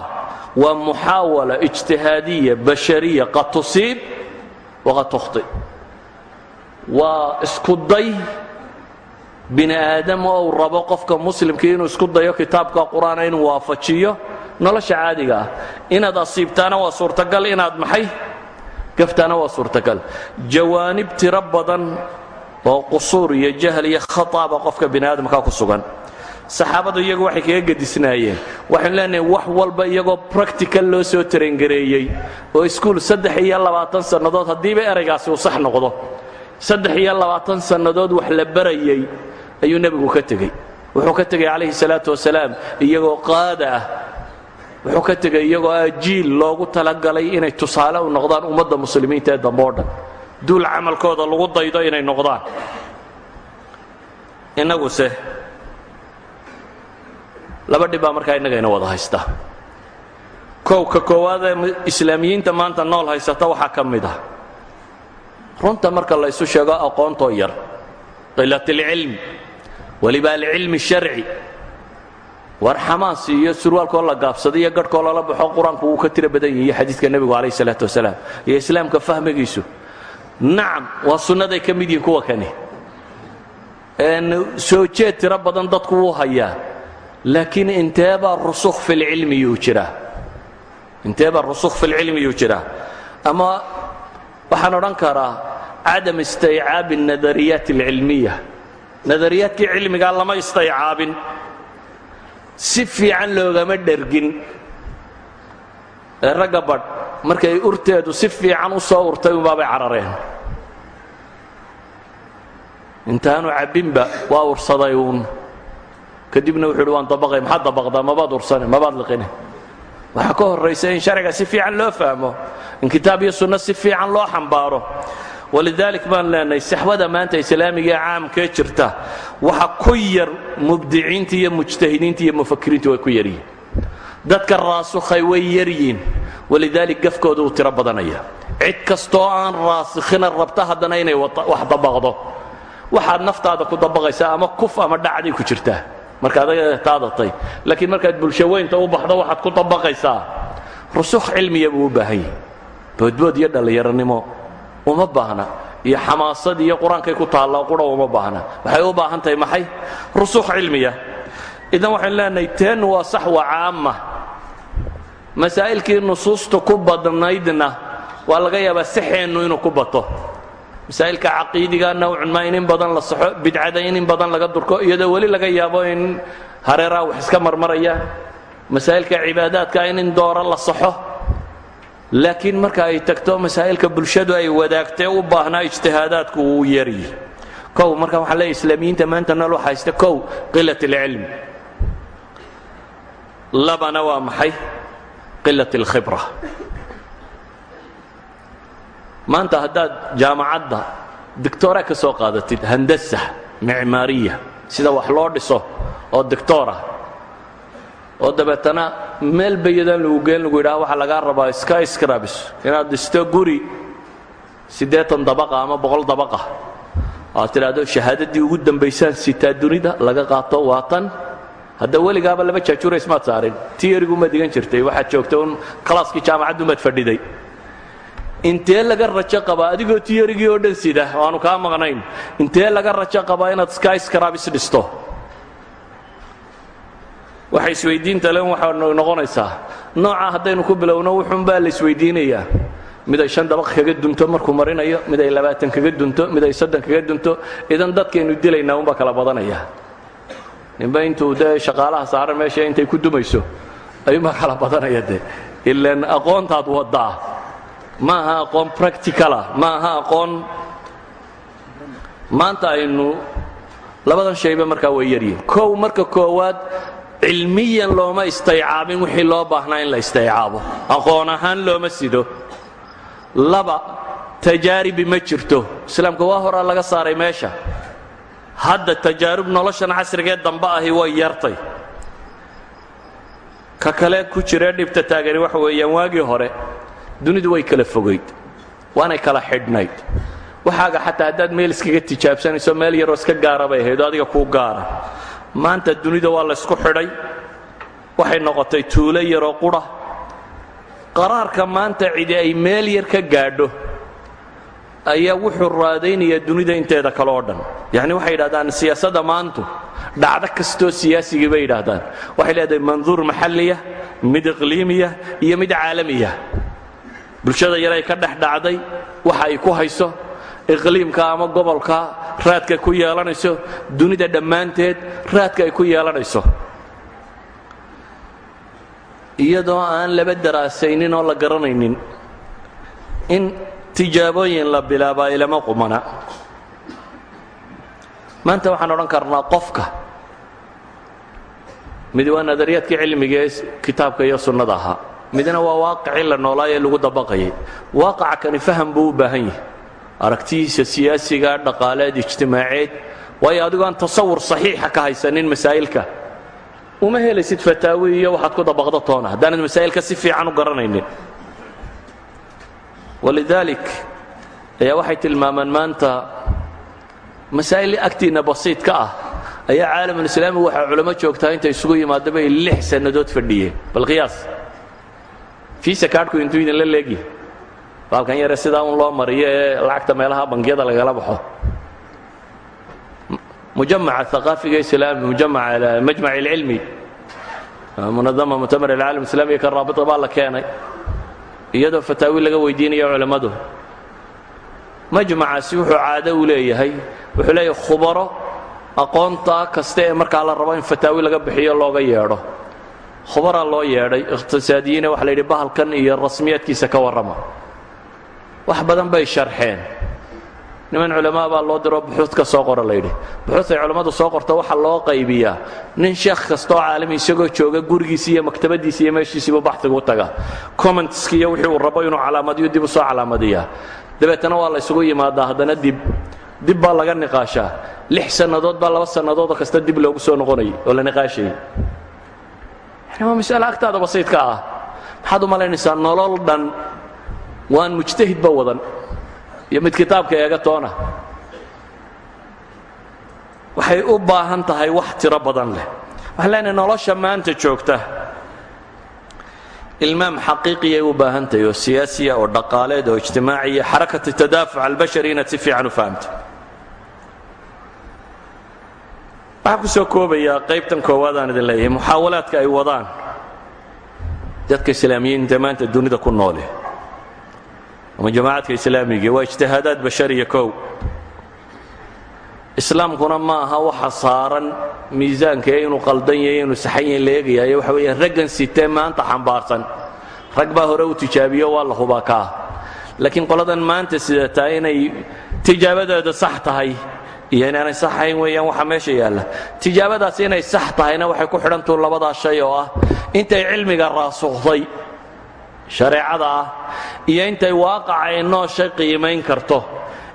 waa muxaawala ijtihaadiya bashariya qad tusiib waqad tukhti. Waa isku day bini aadam oo uu rabo qofka muslimkii inuu isku dayo kitaabka qur'aana inuu waafajiyo nolosha caadiga ah. Inaad asiibtaana waa suurtagal inaad maxay? Gaftaana waa suurtagal. Jawaanib tiro badan oo qusuur iyo jahl iyo khataaba qofka bini aadamka ku sugan. Saxaabadu iyagu waxay kaga gedisnaayeen. Waxaynu leenahay wax walba iyagoo practical loo soo tarengareeyey oo iskuul saddex iyo labaatan sannadood haddiiba eraygaasi uu sax noqdo. Saddex iyo labaatan sannadood wax la barayey ayuu nebigu ka tegey. Wuxuu ka tegey calayhi salaatu wasalaam iyagoo qaada ah. Wuxuu ka tegey iyagoo ah jiil loogu talagalay inay tusaale u noqdaan ummadda muslimiinta ee dambe o dhan. Duul camalkooda lagu daydo inay noqdaan. Innaguse laba dhib markaa innagayna wada haysta. Kowka koowaadee islaamiyiinta maanta nool haysata waxaa ka mid ah. Runta marka la ysu sheego aqoontoo yar. Qilat alcilm weliba alcilmi sharci. War xamaas iyo surwaalkoo la gaabsado iyo garhkoo lala baxo qur'aanku ka tiro badan yahiy xadiidka nebigu calayh salaatu wasalaam iyo islaamka fahmigiisu. Nacam waa sunnaday ka mid yihiin kuwa kani. Soo jeed tiro badan dadku wuu hayaa laakiin inteebaa rusukh filcilmiyuu jiraa? Inteebaa rusukh filcilmiyuu jiraa? Ama waxaan odhan karaa cadam istaycaabi nadariyaat alcilmiya nadariyaadkii cilmigaa lama istaycaabin si fiican loogama dhergin. Ee ragga markay urteedu si fiican u soo urtay unbaabay carareen. Intaanu cabbinba waa ursaday uun. Kadibna wuxuu uhi waan dabaqay maxaad dabaqdaa? Mabaad ursane mabaad liqine. Waxaa ka horraysa in sharciga si fiican loo fahmo in kitaab iyo sunno si fiican loo xambaaro walidalik baan leenahay saxwada maanta islaamiga ee caamkee jirta waxa ku yar mubdiciinta iyo mujtahidiinta iyo mufakiriinta way ku yaryihin dadka raasukhay way yaryiin walidalik gafkooda uu tiro badanaya. Cid kastoo aan raasikhina rabta haddana inay wax dabaqdo. Waxaad naftaada ku dabaqaysaa ama kuf ama dhacday ku jirtaa marka adaga taadatay. Laakiin markaad bulsho weynta u baxdo waxaad ku dabaqaysaa. Rusukh cilmiya buu u baahan yahi boodbood iyo dhallinyaronimo uma baahna. Iyo xamaasad iyo qur'aankay ku taalla qura uma baahna. Waxay u baahan tahay maxay? Rusukh cilmiya. Idan waxaynu leenahay teennu waa saxwa caama masaa'ilkii nusuusta ku badnaydna waa laga yaabaa saxeennu inuu ku bato. Masaa'ilka caqiidiga nawcun ma in in badan la saxo bidcada in badan laga durko iyadoo weli laga yaabo in hareeraha wax iska marmarayaan masaa'ilka cibaadaadka in in dooro la saxo laakiin marka ay tagto masaa'ilka bulshadu ay wadaagtee u baahnaa ijtihaadaadku wuu yaryi kow marka waxaan leeyahy islaamiyiinta maanta waxa haysta kow qilat alcilm labana waa maxay? Qilat alkhibra maanta haddaad jaamacadda dictora ka soo qaadatid handasa micmaariya sida wax loo dhiso oo dictora oo dabeetana meel bayadaan lagu geen lagu yidhaha waxaa lagaa rabaa skyscrabs inaad dhisto guri siddeetan dabaqa ama boqol dabaqa aad tidhaahdo shahaadadii ugu dambaysaan sitaa dunida laga qaato waa hadda weligaaba laba jaajuura ismaad saarin tiyarigumaad digan jirtay waxaad joogta un kalaaskii jaamacaddumaad fadhiday. Intee laga rajo qabaa? Adigoo tiyarigii oo dhan sida oo aanu kaa maqnayn. Intee laga rajo qabaa inaad skyscrabs dhisto waxay isweydiinta len waxaa noqonaysaa. Nooca haddaynu ku bilowno wuxuunbaa la isweydiinayaa. Mid ay shan dabaq kaga dunto markuu marinayo mid labaatan kaga dunto mid ay kaga dunto. Idan dadkaynu dilaynaa unbaa kala badanaya. Ninba intuu dee shaqaalaha saaran meesha intay ku dumayso ayuunbaa kala badanaya de ilaan aqoontaad waddaa. Ma aqoon practicala ma aha aqoon. Maanta aynu labadan shayba markaa way yaryihin kow marka koowaad cilmiyan looma istaycaabin wixii loo baahnaa in la istaycaabo. Aqoon ahaan looma sido. Laba tajaaribi ma jirto. Islaamka waa horaa laga saaray meesha. Hadda tajaarub noloshan casrigee dambe ahi way yartay. Ka kale ku jiree dhibta taagani waxa weeyaan waagii hore. Dunidu way kala fogayd waanay kala xidhnayd. Waxaaga xataa haddaad meel iskaga tijaabsanayso meel yaroo iska gaara bay ahayd adiga kuu gaara maanta dunida waa laysku xidhay. Waxay noqotay tuulo yaroo qudha qaraarka maanta cidi ay meel yar ka gaadho ayaa wuxuu raadaynayaa dunida inteeda kale oo dhan. Yacni waxay yidhahdaan siyaasadda maantu dhacdo kastoo siyaasigii bay yidhaahdaan. Waxay leedahay manduur maxalliya mid iqliimiya iyo mid caalamiya. Bulshada yaray ka dhex dhacday waxa ay ku hayso iqliimka ama gobolka raadka ku yeelanayso dunida dhammaanteed raadka ay ku yeelanayso. Iyadoo aan laba daraasaynin oo la garanaynin in tijaabooyin la bilaabaa ilama qumana. Maanta waxaan odhan karnaa qofka mid waa nadariyaadkii cilmiga ee kitaabka iyo sunnada ahaa. Midna waa waaqicii la noolaa ee lagu dabaqayay. Waaqaca kani faham buu u baahan yahay aragtidiisa siyaasiga dhaqaaleed ijtimaaceed waayo adigoo aan tasawur saxiixa ka haysanin masaa'ilka. Uma helaysid fataawi iyo waxaad ku dabaqdo toona. Haddaanad masaa'ilka si fiican u garanaynin. Walidaalik ayaa waxay tilmaamaan maanta masaa'il agtiinna basiid ka ah. Ayaa caalamulislaami waxaa culamo joogtaa intay isugu yimaado lix sannadood fadhiyeen. Bal qiyaas fiisa kaadhku intuu idinla leegyahay baalkan yare sidaa un loo mariyo ee lacagta meelaha bangiyada lagala baxo. Mujamaca aqaafiga islaami mujamaca majmac ilcilmi munadama mutamar alcaalam islamiya ka raabita baa la keenay iyadoo fataawi laga weydiinayo culammadu majmacaasi wuxuu caado u leeyahay wuxuu leeyahay khubaro aqoonta kasta ee markaa la rabo in fataawi laga bixiyo looga yeedho. Khubaraa loo yeedhay iqhtisaadiyiine waxa la yidhi bahalkan iyo rasmiyaadkiisa ka warrama wax badan bay sharxeen. Niman culamaa baa loo diro buxuud ka soo qora layidhi buxuud ay culammadu soo qorto waxaa loo qaybiyaa. Nin sheekh kastaoo caalami isagoo jooga gurigiisi iyo maktabadiisi iyo meeshiisiibu baxdigu taga commentski iyo wixii uu rabo inuu calaamadiyo dib u calaamadiyaa. Dabeetana waa la ysugu yimaadaa haddana dib. Dib baa laga niqaashaa. Lix sannadood baa laba sannadoodoo kasta dib loogu soo noqonayay oo la niqaashayay. Yani waa mas'ale agtaada basiidka ah. Maxaad u malaynaysaa nolol dhan waan mujtahidba wadan. Iyo mid kitaabka eega toona. Waxay u baahan tahay wax tiro badan leh. Waxaan leenahay nolosha maanta joogta. Ilmaam xaqiiqiyay u baahan tahay oo siyaasiya oo dhaqaaleed oo ijtimaaciya xarakati tadaafuc albashari inaad si fiican u fahamto waxaan ku soo koobayaa qaybtan koowaadaan idin leeyahay muxaawalaadka ay wadaan. Dadka islaamiyiinta maanta dunida ku noole ama jamaacadka islaamiga waa ijtihaadaad bashariya kow. Islaamkuna ma aha waxa saaran miisaanka inuu qaldan yahay inuu saxan yahay la eegayaayo waxa weeyaan raggan sitee maanta xambaarsan. Rag baa hore u tijaabiyo waa la hubaa kaa laakiin qoladan maanta sidataa inay tijaabadeeda sax tahay iyo inaanay sax ahayn weeyaan waxa meesha yaalla. Tijaabadaas inay sax tahayna waxay ku xidhantuu labadaa shay oo ah intay cilmiga raasukhday shareecada ah iyo intay waaqaca ee nooshay qiimayn karto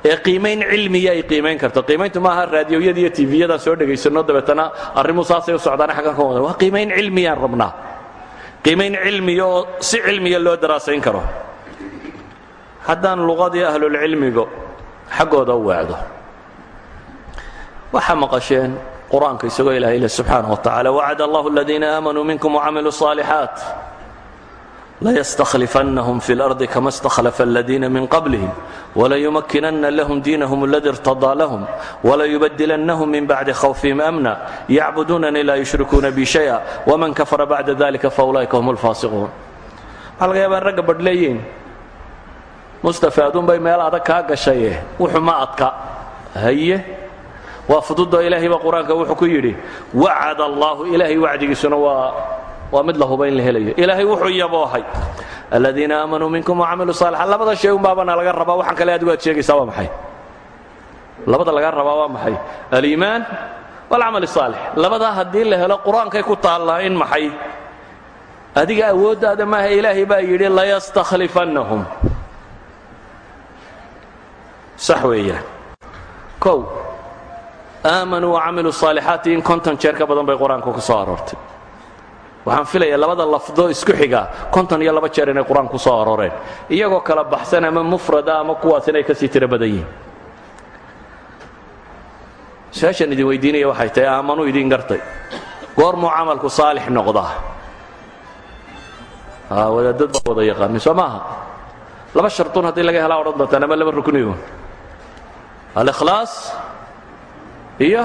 ee qiimayn cilmiya ay qiimayn karto qiimayntu maaha raadiyoyada iyo tviyadaan soo dhegaysanno dabeetana arrimu saasay u socdaan xaggan ka wada waa qiimayn cilmiyaan rabnaa qiimayn cilmiya oo si cilmiya loo daraasayn karo haddaan luqadii ahlulcilmiga xaggooda u weecdo waxaa maqasheen qur-aanka isagoo ilahay leh subxaanah wa tacala wacad allahu aladiina aamanuu minkum wacamiluu الصaalixaat laystakhlifannahum fi اlardi kama istakhlafa aladiina min qablihim walayumakinanna lahum diinahum aladi irtadaa lahum walayubadilannahum min bacdi khawfihim amna yacbuduunanii laa yushrikuuna bi shaya waman kafara bacda dalika faulaa'ika hum alfaasiquun halqeebaan ragga badhleeyiin mustafe adunbay meel adag kaa gashaye wuxu ma adka. Haye waa fududo ilaahay baa qur'aanka wuxuu ku yidhi wacad allaahu ilaahay wacdigiisuna waa waa mid la huba in la helayo. Ilaahay wuxuu yaboohay aladiina aamanuu minkum wacamiluu saalixa labada shay unbaabana laga rabaa. Waxaan kale aad sheegaysaa waa maxay? Labada laga rabaa waa maxay? Aliimaan walcamal الsaalix labadaa haddii la helo qur'aankay ku taallaa in maxay? Adiga awooddaada maaha ilaahay baa yidhi layastakhlifannahum. Sax weeyaan kow aamanuu wacamiluu saalixaati in konton jeer ka badan bay qur'aanku ku soo aroortay waxaan filayaa labada lafdo isku xiga. Konton iyo laba jeer inay qur'aanku ku soo arooreen iyagoo kala baxsan ama mufrada ama kuwaas inay ka sii tiro badan yihiin. Su'aashaan idin weydiinaya waxay tahay aamanuu idin gartay. Goormuu camalku saalix noqdaa wadaadad baa wada yaqaanin soo maaha? Laba shartun haddii laga helaa odhan doontaan ama laba ruknigun alikhlaas iyo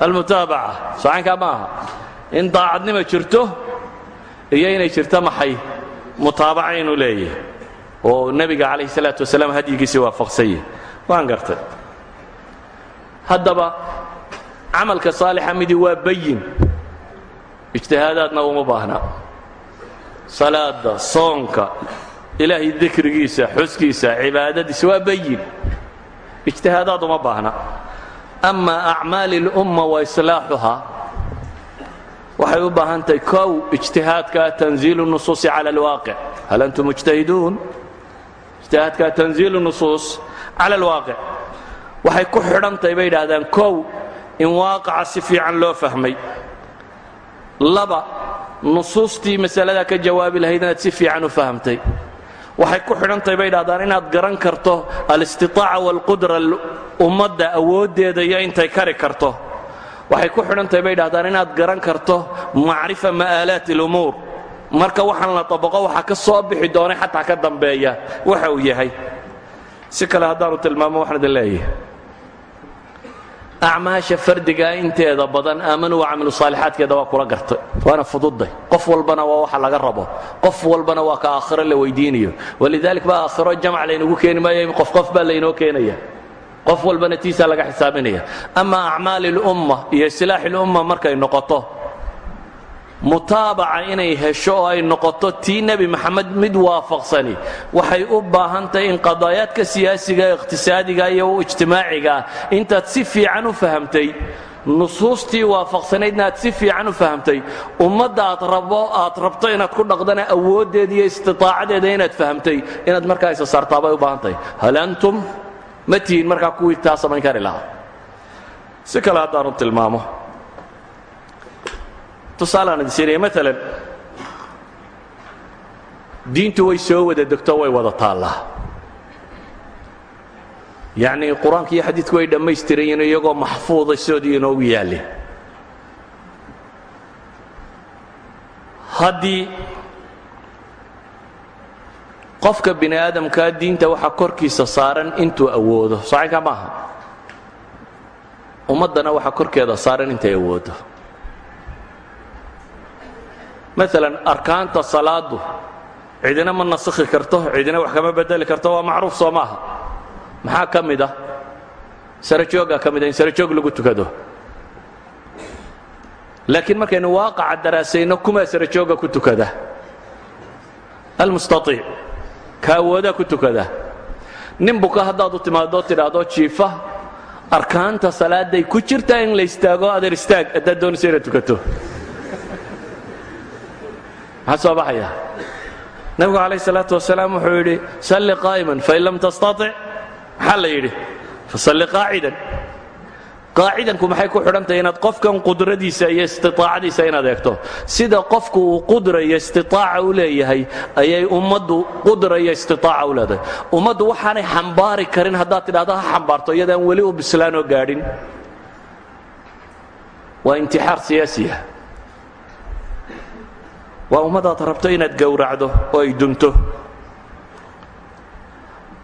almutaabaca. Socaynkaa ma aha in daacadnima jirto iyo inay jirto maxay mutaabaca inuu leeyahay. Oo nebiga calayhi salaatu wasalaam hadyigiisii waafaqsanye waan gartay. Haddaba camalka saalixa midii waa bayin. Ijtihaadaadna uma baahna. Salaada soonka ilaahay dikrigiisa xuskiisa cibaadadiisa waa bayin. Ijtihaadaad uma baahna. Ama acmaali اlumma wa islaaxuhaa waxay u baahan tahay kow ijtihaadka tanziilu nusuusi cala alwaaqic hal antum mujtahiduun? Ijtihaadka tanziilu nusuus cala alwaaqic waxay ku xidhantahay bay idhaahdaan kow in waaqaca si fiican loo fahmay. Laba nusuustii masaladaa ka jawaabi lahayd inaad si fiican u fahamtay. Waxay ku xidhantahay bay idhahdaan inaad garan karto alistitaaca waalqudra ummadda awooddeeda iyo intay kari karto waxay ku xidhantahay bay idhahdaan inaad garan karto macrifa ma'aalaat alumuur. Marka waxaan la dabaqo waxaa ka soo bixi doonay xataa ka dambeeya. Waxa uu yahay. Si kale haddaanu tilmaamo waxaan idin leeyahay. Acmaasha inteeda badan aamanu wacamilu saalixaadkeeda waa kula gartay. Waana fududday qof walbana waa waxa laga rabo. Qof walbana waa ka aakhiro la weydiinayo. Walidalik baa aakhiro jamc laynagu keeni maayo qof qof baa laynoo keenaya qof walbana tiisaa laga xisaabinaya ama acmaali اlumma iyo isilaaxi اlumma markay noqoto mutaabaca inay hesho oo ay noqoto tii nebi maxamed mid waafaqsani. Waxay u baahan tahay in qadaayaadka siyaasiga iqhtisaadiga iyo ijtimaaciga intaad si fiican u fahamtay nusuustii waafaqsanaydna aad si fiican u fahamtay ummadda aad rabo aad rabto inaad ku dhaqdana awooddeeda iyo istitaacadeeda inaad fahamtay inaad markaa isa saartaabay u baahan tahay hal antum ma tihiin markaa kuwii taa samayn kari lahaa. Si kale haddaanu tilmaamo. Tusaalaan idin siinaya diintu way soo wada degto way wada taallaa yacnii qur'aanka iyo xadiidku way dhammaystirayiin iyagoo maxfuuda soodii inoogu yaalleen haddii qofka bini aadamkaa diinta waxaa korkiisa saaran intuu awoodo. Socaynkaa maaha. Ummaddana waxaa korkeeda saaran intay awoodo. Maalan arkaanta salaadu cidina ma nasakhi karto cidina wax kama bedeli karto waa macruuf soo maxaa ka mid ah sarajoogaa ka mid a in sarajoog lagu tukado. Laakiin markaynu waaqaca daraasayno kumaa sarajooga ku tukada. Almustaiic ka awoodaa ku tukada. Nin buka u timaadoo tidhaahdo jiifa arkaanta salaaday ku jirtaa in la istaago adeer istaag haddaad doonayso inaad tukato. Maxaa soo baxaya? Nebigu calayh salaatu wasalaam wuxuu yidhi salli qaa'iman fain lam tastatic maxaa la yidhi? Fasalli qaacidan qaacidanku maxay ku xidhantahay inaad qofkan qudradiisa iyo istiaacadiisa inaad eegto? Sida qofku uu qudra iyo istiaaca u leeyahay ayay ummaddu qudra iyo istiaaca u leedahay. Ummaddu waxaanay xambaari karin haddaad tidhahdo ha xambaarto iyadaan weli u bislaanoo gaadhin. Waa intixaar siyaasiya waa ummadaad rabto inaad gowracdo oo ay dunto.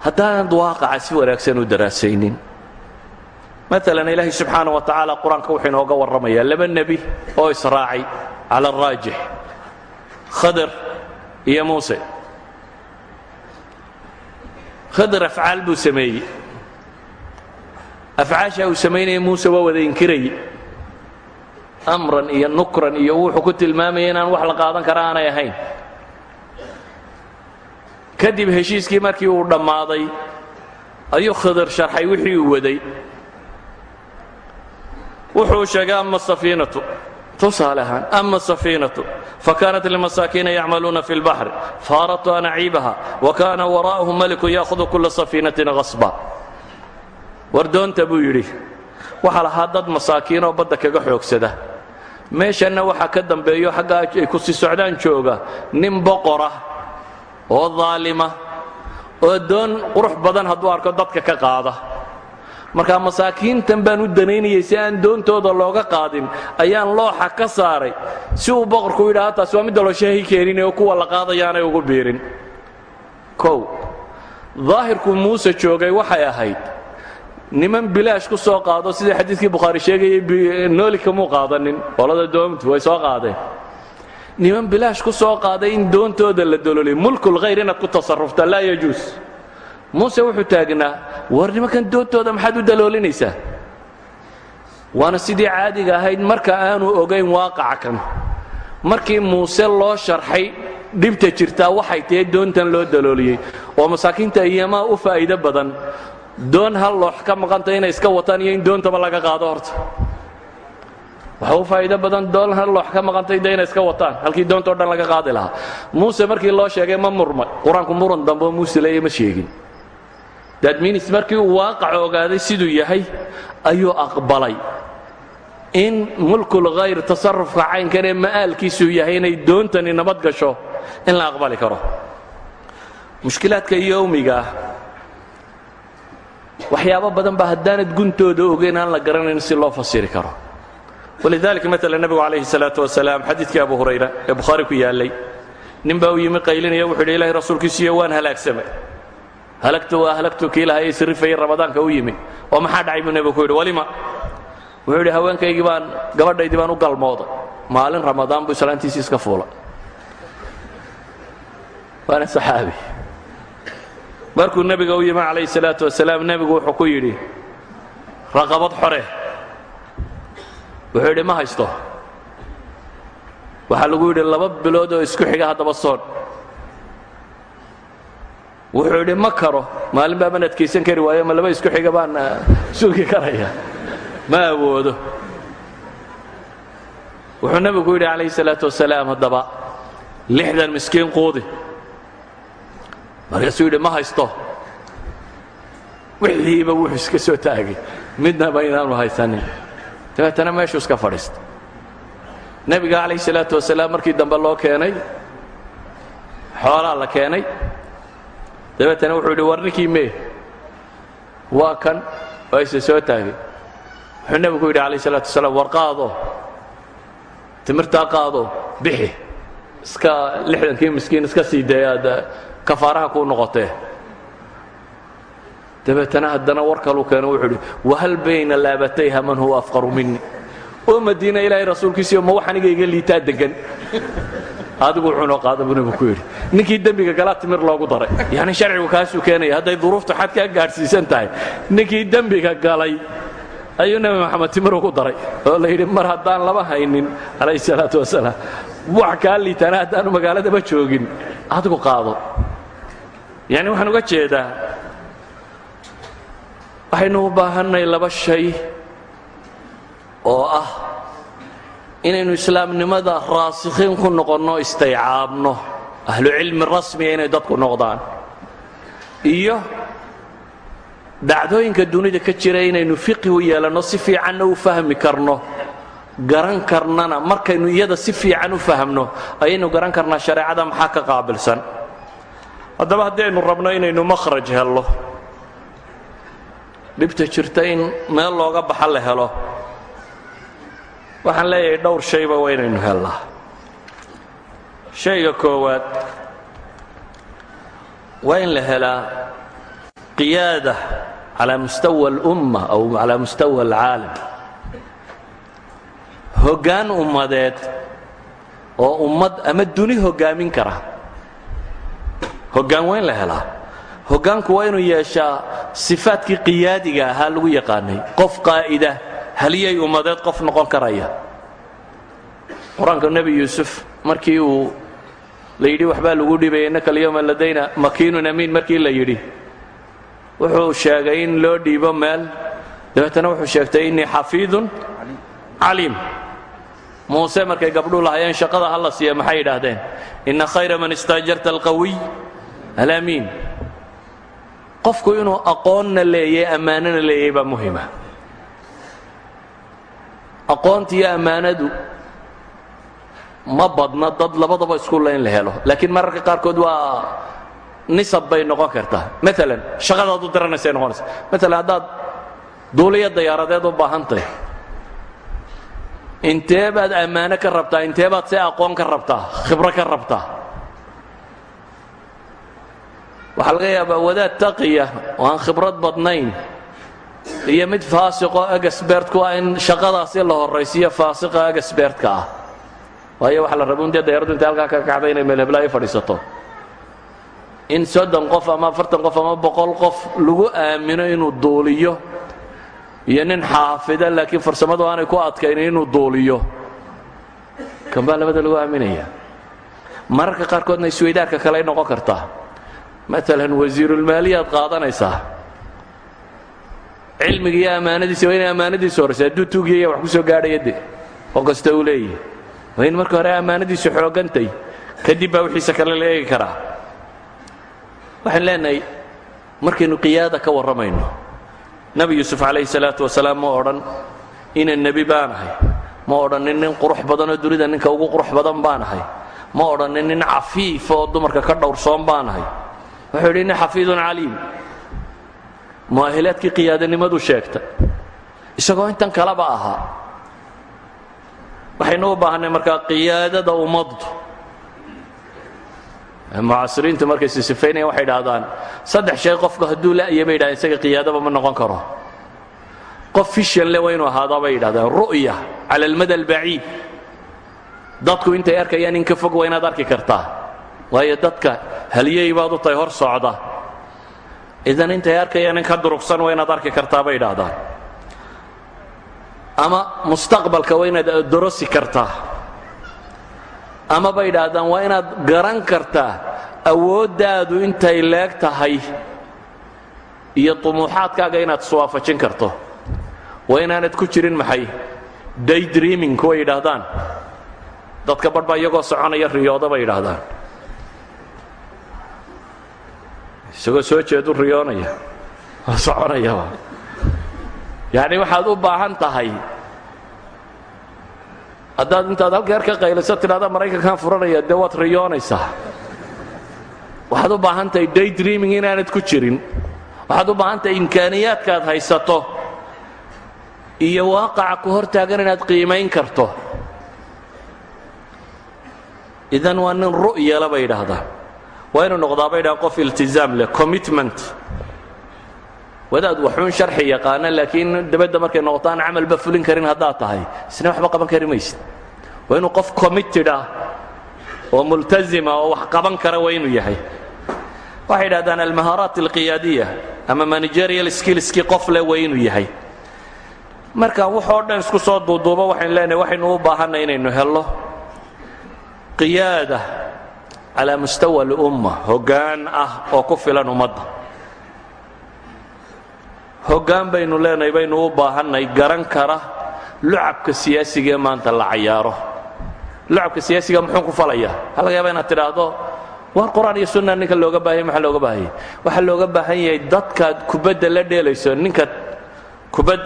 Haddaanad waaqaca si wanaagsan u daraasaynin maalan ilaahay subxaana wa tacaala qur'aanka wuxuu inooga warramayaa laba nebi oo israacay cala araajix khadir iyo muuse. Khadir afcaal buu sameeyey. Afcaashaa uu samaynaya muuse waa wada inkirayey amran iyo nukran iyo wuxuu ku tilmaamaya inaan wax la qaadan kara aanay ahayn. Kadib heshiiskii markii uu dhammaaday ayuu khadir sharxay wixii uu waday wuxuu sheegay ama safiinatu. Tusaale ahaan ama safiinatu. Fakanat limasaakiina yacmaluuna fi اlbaxri faaradtu an aciibaha wakana waraa'ahum malikun yaahudu kula safiinatin hasba wardoonta buu yidhi waxaa lahaa dad masaakiinoo badda kaga xoogsada. Meeshanna waxaa ka dambeeyo xaggaa ay ku sii socdaan jooga nin boqorah oo daalima oo doon qurux badan hadduu arko dadka ka qaada markaa masaakiintan baan u danaynayay si aan doontooda looga qaadin ayaan looxa ka saaray. Si uu boqorku yidhaha taas waa mid dalooshahay keenin oo kuwa la qaadayaanay ugu biirin. Kow daahirku muuse joogay waxay ahayd niman bilaash ku soo qaado sidai xadiidkii bukhaari sheegayay nooli kamuu qaadanin? Qolada doomtu way soo qaadeen. Niman bilaash ku soo qaaday in doontooda la dololay mulkulkhayr inaad ku tasaruftaa laa yajuus muuse wuxuu taagnaa war nimankan doontooda maxaad u daloolinaysaa waana sidii caadiga ahayd marka aanu ogayn waaqaca kan markii muuse loo sharxay dhibta jirtaa waxay tahay doontan loo dalooliyey. Oo masaakiinta iyamaa u faa'iido badan. Doon hal loox ka maqanta inay iska wataan iyo in doontaba laga qaado horta. Waxa u faa'iido badan doon hal loox ka maqantay inay iska wataan halkii doontao dhan laga qaadi lahaa. Muuse markii loo sheegay ma murmay. Qur'aanku muran dambe oo muuse leeya ma sheegin dadminis markii uu waaqac ogaaday siduu yahay ayuu aqbalay. In mulkulkhayr tasarufka caynkan ee ma'aalkiisuu yahay inay doontani nabad gasho in la aqbali karo. Mushkilaadka yowmiga ah waxyaabo badan ba haddaanad guntooda ogeyn aan la garanayn si loo fasiri karo. Walidalika maala nebigu calayhi salaatu wasalaam xadiidkii abu hurayra ee bukhaari ku yaallay. Nin baa u yimi qaylinaya wuxuu yidhi ilahay rasuulkiisiiyo waan halagtu waa halagtu kii lahaa isrifayay ramadaanka u yimi. Oo maxaa dhacay buu nebigu ku yidhi walima. Wuxuu yidhi haweenkaygii baan gabadhaydii baan u galmooday maalin ramadaan buu islaantiisii iska fuulay waana saxaabi. Markuu nebiga u yimi calayhi salaatu wasalaam nebigu wuxuu ku yidhi raqabad xore. Wuxuu yidhi ma haysto. Waxaa lagu yidhi laba bilood oo isku xiga haddaba soon wuxuu yidhi ma karo. Maalin baaban adkaysan kari waayo ma laba isku xiga baan sugi karaya. Ma awoodo. Wuxuu nebigu yidhi calayhi salaatu wasalaam haddaba lixdan miskiin quudi. Markaasuu yidhi ma haysto. Wixiiba wuxuu iska soo taagay. Midnaba inaanu haysanin. Dabeetana meeshuu iska fadhiistay nebiga calayhi salaatu wasalaam markii dambe loo keenay xoolaa la keenay dabeetana wuxuu yidhi war ninkii mee? Waa kan? Waa isa soo taagay. Wuxuu nebigu yidhi calayh salaatu wasalaam war qaado. Timirtaa qaado. Bixi. Iska lixdankii miskiin iska sii aad kafaaraha kuu noqotee. Dabeetana haddana war kaluu keeno wuxuu idhi wahal bayna laabatayha man huwa afqaru minni? Oo madiina ilaahay rasuulkiisiiyo ma wax aniga iga liitaa degan adigu wuxuunoo qaada buu nebigu ku yidhi ninkii dembiga galaa timir loogu daray. Yacni sharcigu kaasuu keenaya hadday duruuftu xad kaa gaadhsiisan tahay ninkii dembiga galay ayuu nebi maxamed timir ugu daray. Oo la yidhi mar haddaan laba haynin calayhi salaatu wasalaam. Wax kaa liitaana haddaanu magaaladaba joogin adigu qaado. Yacni waxaan uga jeedaa waxaynu u baahannay laba shay oo ah inaynu islaamnimada raasikhiin ku noqonno istaycaabno. Ahlucilmi rasmiga inay dadku noqdaan. Iyo dhacdooyinka dunida ka jira inaynu fiqi u yeelanno si fiicanna u fahmi karno. Garan karnana markaynu iyada si fiican u fahmno ayaynu garan karnaa shareecada maxaa ka qaabilsan? Haddaba haddii aynu rabno inaynu makhraj hello. Dhibta jirta in meel looga baxa la helo waxaan leeyahay dhowr shayba waa inaynu hellaa shayga koowaad waa in la helaa qiyaada calaa mustawa alumma aw calaa mustawa alcaalam. Hoggaan ummadeed oo ummad ama duni hoggaamin kara. Hoggaan waa in la helaa. Hoggaanku waa inuu yeeshaa sifaadkii qiyaadiga ahaa lagu yaqaanay qof qaa'ida haliyay ummadeed qof noqon karaya. Qur'aanka nebi yuusuf markii uu la yidhi waxbaa lagu dhibaya innaka alyawma ladayna makiinun amiin markii la yidhi wuxuu sheegay in loo dhiibo meel. Dabeetana wuxuu sheegtay innii xafiidun caliim. Muuse markay gabdhuu lahayeen shaqada ha la siiya maxay yidhaahdeen? Inna khayra man istaajarta alqawiy alamiin qofku inuu aqoonna leeyay ammaanona leeyay baa muhima aqoonta iyo ammaanadu ma badna dad labadaba iskulla in la helo. Laakiin mararka qaarkood waa nisab bay noqon kartaa. Maalan shaqadaad u diranaysay noqonaysa. Maalan haddaad duuliya dayaaradeed u baahantahy intee baad ammaano ka rabtaa? Intee baad see aqoon ka rabtaa? Khibro ka rabtaa? Waxaa laga yaabaa wadaad taqiya oo aan khibrad badnayn iyo mid faasiqoo agasbeertku ah in shaqadaasi la horraysiiyo faasiqa agasbeertka ah. Waayo waxaa la raba un dayaradu intay halkaa ka kacda inay meel hebla ay fadhiisato. In soddon qof ama afartan qof ama boqol qof lagu aamino inuu duuliyo iyo nin xaafida laakiin farsamadu aanay ku adkaynin inuu duuliyo. Kan baa labada lagu aaminaya mararka qaarkoodna isweydaarka kale ay noqon kartaa. Maalan wasiirulmaaliyaad qaadanaysaa cilmiga iyo ammaanadiisa waa inay ammaanadiisa horaysa hadduu tuugiyaya wax ku soo gaadhaya de oo kasta uu leeyahay. Waa marka hore ammaanadiisu xoogantay kadib baa wixiisa kale la eegi karaa. Waxaan leenahay markaynu qiyaada ka warramayno nebi yuusuf calayhi salaatu wasalaam ma odhan ina nebi baanahay ma odhanin nin qurux badanoo dunida ninka ugu qurux badan baanahay ma odhanin nin cafiif oo dumarka ka dhowrsoon baanahay wuxuu yidhi nin xafiidun caliim mu'ahilaadkii qiyaadanimadu sheegtay. Isagoo intan kaleba ahaa. Waxaynu u baahanay markaa qiyaadada ummaddu mucaasiriintu markay sisifaynayaan waxay idhaahdaan saddex shay qofku hadduu la'ya bay yidhahdeen isaga qiyaadaba ma noqon karo. Qof fishan le waa ahaadaa bay yidhahdeen ru'ya cala almada albaciid dadku intay arkayaan in ka fog waa arki kartaa. Waayo dadka halyey u tahay hor socda idan intay arkayaan in ka durugsan waa inaad arki kartaa bay idhaahdaan. Ama mustaqbalka waa inaad dorosi kartaa. Ama bay idhaahdaan waa inaad garan kartaa awooddaadu intay leeg tahay iyo tumuuxaadkaaga inaad iswaafajin karto. Waa inaanad ku jirin maxay? Daydreaming kuway yidhaahdaan dadka badh baa iyagoo soconaya riyooda bay yidhaahdaan isagoo soo jeedu riyoonaya oo soconayaba yacni waxaad u baahan tahay haddaad intaad halkeer ka qayliso tidhahda maraykankan furanaya dee waad riyoonaysaa waxaad u baahan tahay daydreaming inaanad ku jirin. Waxaad u baahan tahay imkaaniyaadkaad haysato iyo waaqaca ku hor taagan inaad qiimayn karto. Idan waa nin ru'yala bay yidhaahdaan waa inuu noqdaa bay dhahaan qof iltizaam leh commitment. Wadaad waxuun sharxi yaqaana laakiin dabadda markay noqoto aan camalba fulin karin haddaad tahay. Isna waxba qaban kari maysid. Waa inuu qof committed ah oo multazima oo wax qaban kara waa inuu yahay. Waxay yidhahdaan almahaaraat alqiyaadiya ama managerial skillskii qof leh waa inuu yahay. Markaan waxoo dhan isku soo duuduubo waxaynu leenahay waxaynu u baahanay inaynu hello qiyaada calaa mustawa alumma hoggaan ah oo ku filan ummadda. Hoggaan baynu leenahay baynu u baahannay garan kara lucabka siyaasiga ee maanta la cayaaro. Lucabka siyaasiga muxuu ku falayaa waxaa inaad tidhaahdo war qur'aan iyo sunna ninka looga baahanya maxaa looga baahanyay waxaa looga baahan yahay dadkaad kubadda la dheelayso ninka kubad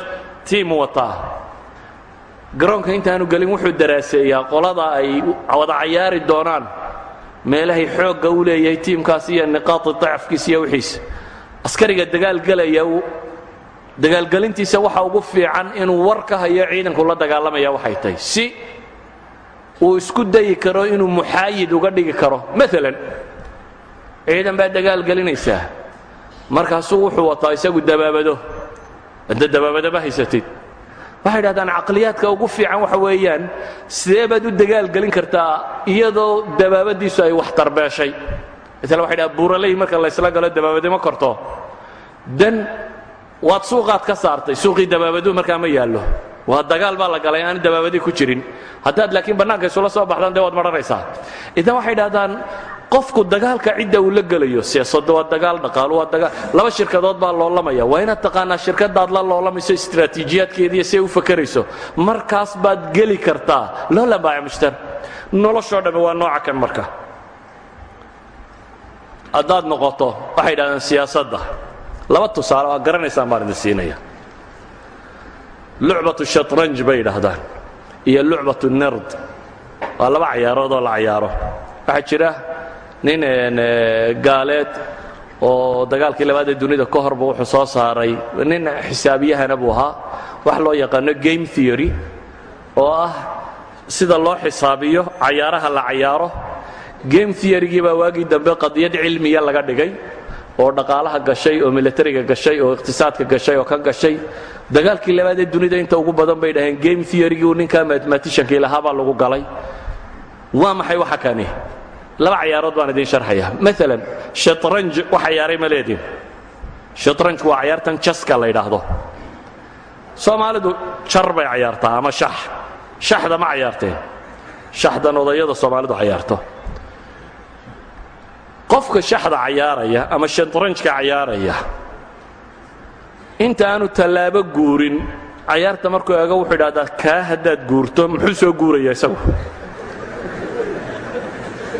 tiim wataa. Garoonka intaanu gelin wuxuu daraaseeyaa qolada ay wada cayaari doonaan meelahay xoogga u leeyahay tiimkaas iyo niqaadi dacafkiisa iyo wixiisa. Askariga dagaalgelaya dagaalgelintiisa waxa ugu fiican inuu war ka hayo ciidanku la dagaalamaya waxay tahay. Si uu isku dayi karo inuu muxaayid uga dhigi karo. Maalan ciidan baa dagaalgelinaysaa markaasuu wuxuu wataa isagu dabaabado. Hadda dabaabadaba haysatid waxay idhahdaan caqliyaadka ugu fiican waxa weeyaan sidee baad u dagaalgelin kartaa iyadoo dabaabadiisu ay wax tarbeeshay? Maala waxay dhaha buuraley marka laysla galo dabaabade korto. Dan waad suuqaad ka saartay suuqii dabaabadu markaa ma yaallo. Waa dagaal baa la galay aan dabaabadii ku jirin. Haddaad laakiin bannaanka isula soo baxdaan dee waad madhanaysaa. Idan waxay dhahdaan qofku dagaalka cidda uu la gelayo siyaasadda waa dagaal dhaqaalo waa dagaal laba shirkadood baa loolamaya. Waa inaad taqaanaa shirkadaad la loolamayso istiraatiijiyaadkeediiyo si ay u fakarayso. Markaas baad geli kartaa. Loolan baaca mushtar noloshoo dhammi waa nooca kan marka. Haddaad noqoto waxay dhahdaan siyaasadda. Laba tusaale waa garanaysaan baan idin siinaya lucbatu shatranj bay yidhaahdaan iyo lucbatu nerd. Waa laba cayaarood oo la cayaaro. Waxaa jira nin gaaleed oo dagaalkii labaad ee dunida ka horba wuxuu soo saaray. Nin xisaabiyahana buu ahaa. Wax loo yaqaano game theory oo ah sida loo xisaabiyo cayaaraha la cayaaro. Game theorygii baa waagii dambe qadiyad cilmiya laga dhigay oo dhaqaalaha gashay oo militariga gashay oo iqtisaadka gashay oo ka gashay. Dagaalkii labaad ee dunida inta ugu badan bay dhaheen game theorygii ninkaa mathematiciankii lahaa baa lagu galay. Waa maxay waxa kani laba cayaarood baan idiin sharxaya maalan shatranj wax cayaaray ma leediin shatranjku waa cayaartan jaska la yidhaahdo. Soomaalidu jar bay cayaartaa ama shax. Shaxda ma cayaarteen shaxdan odayada soomaalidu cayaarto qofka shaxda cayaaraya ama shatranjka cayaaraya inta aanu tallaabo guurin cayaarta markuu eego wuxuu idhahdaa kaa haddaad guurto muxuu soo guuraya isagu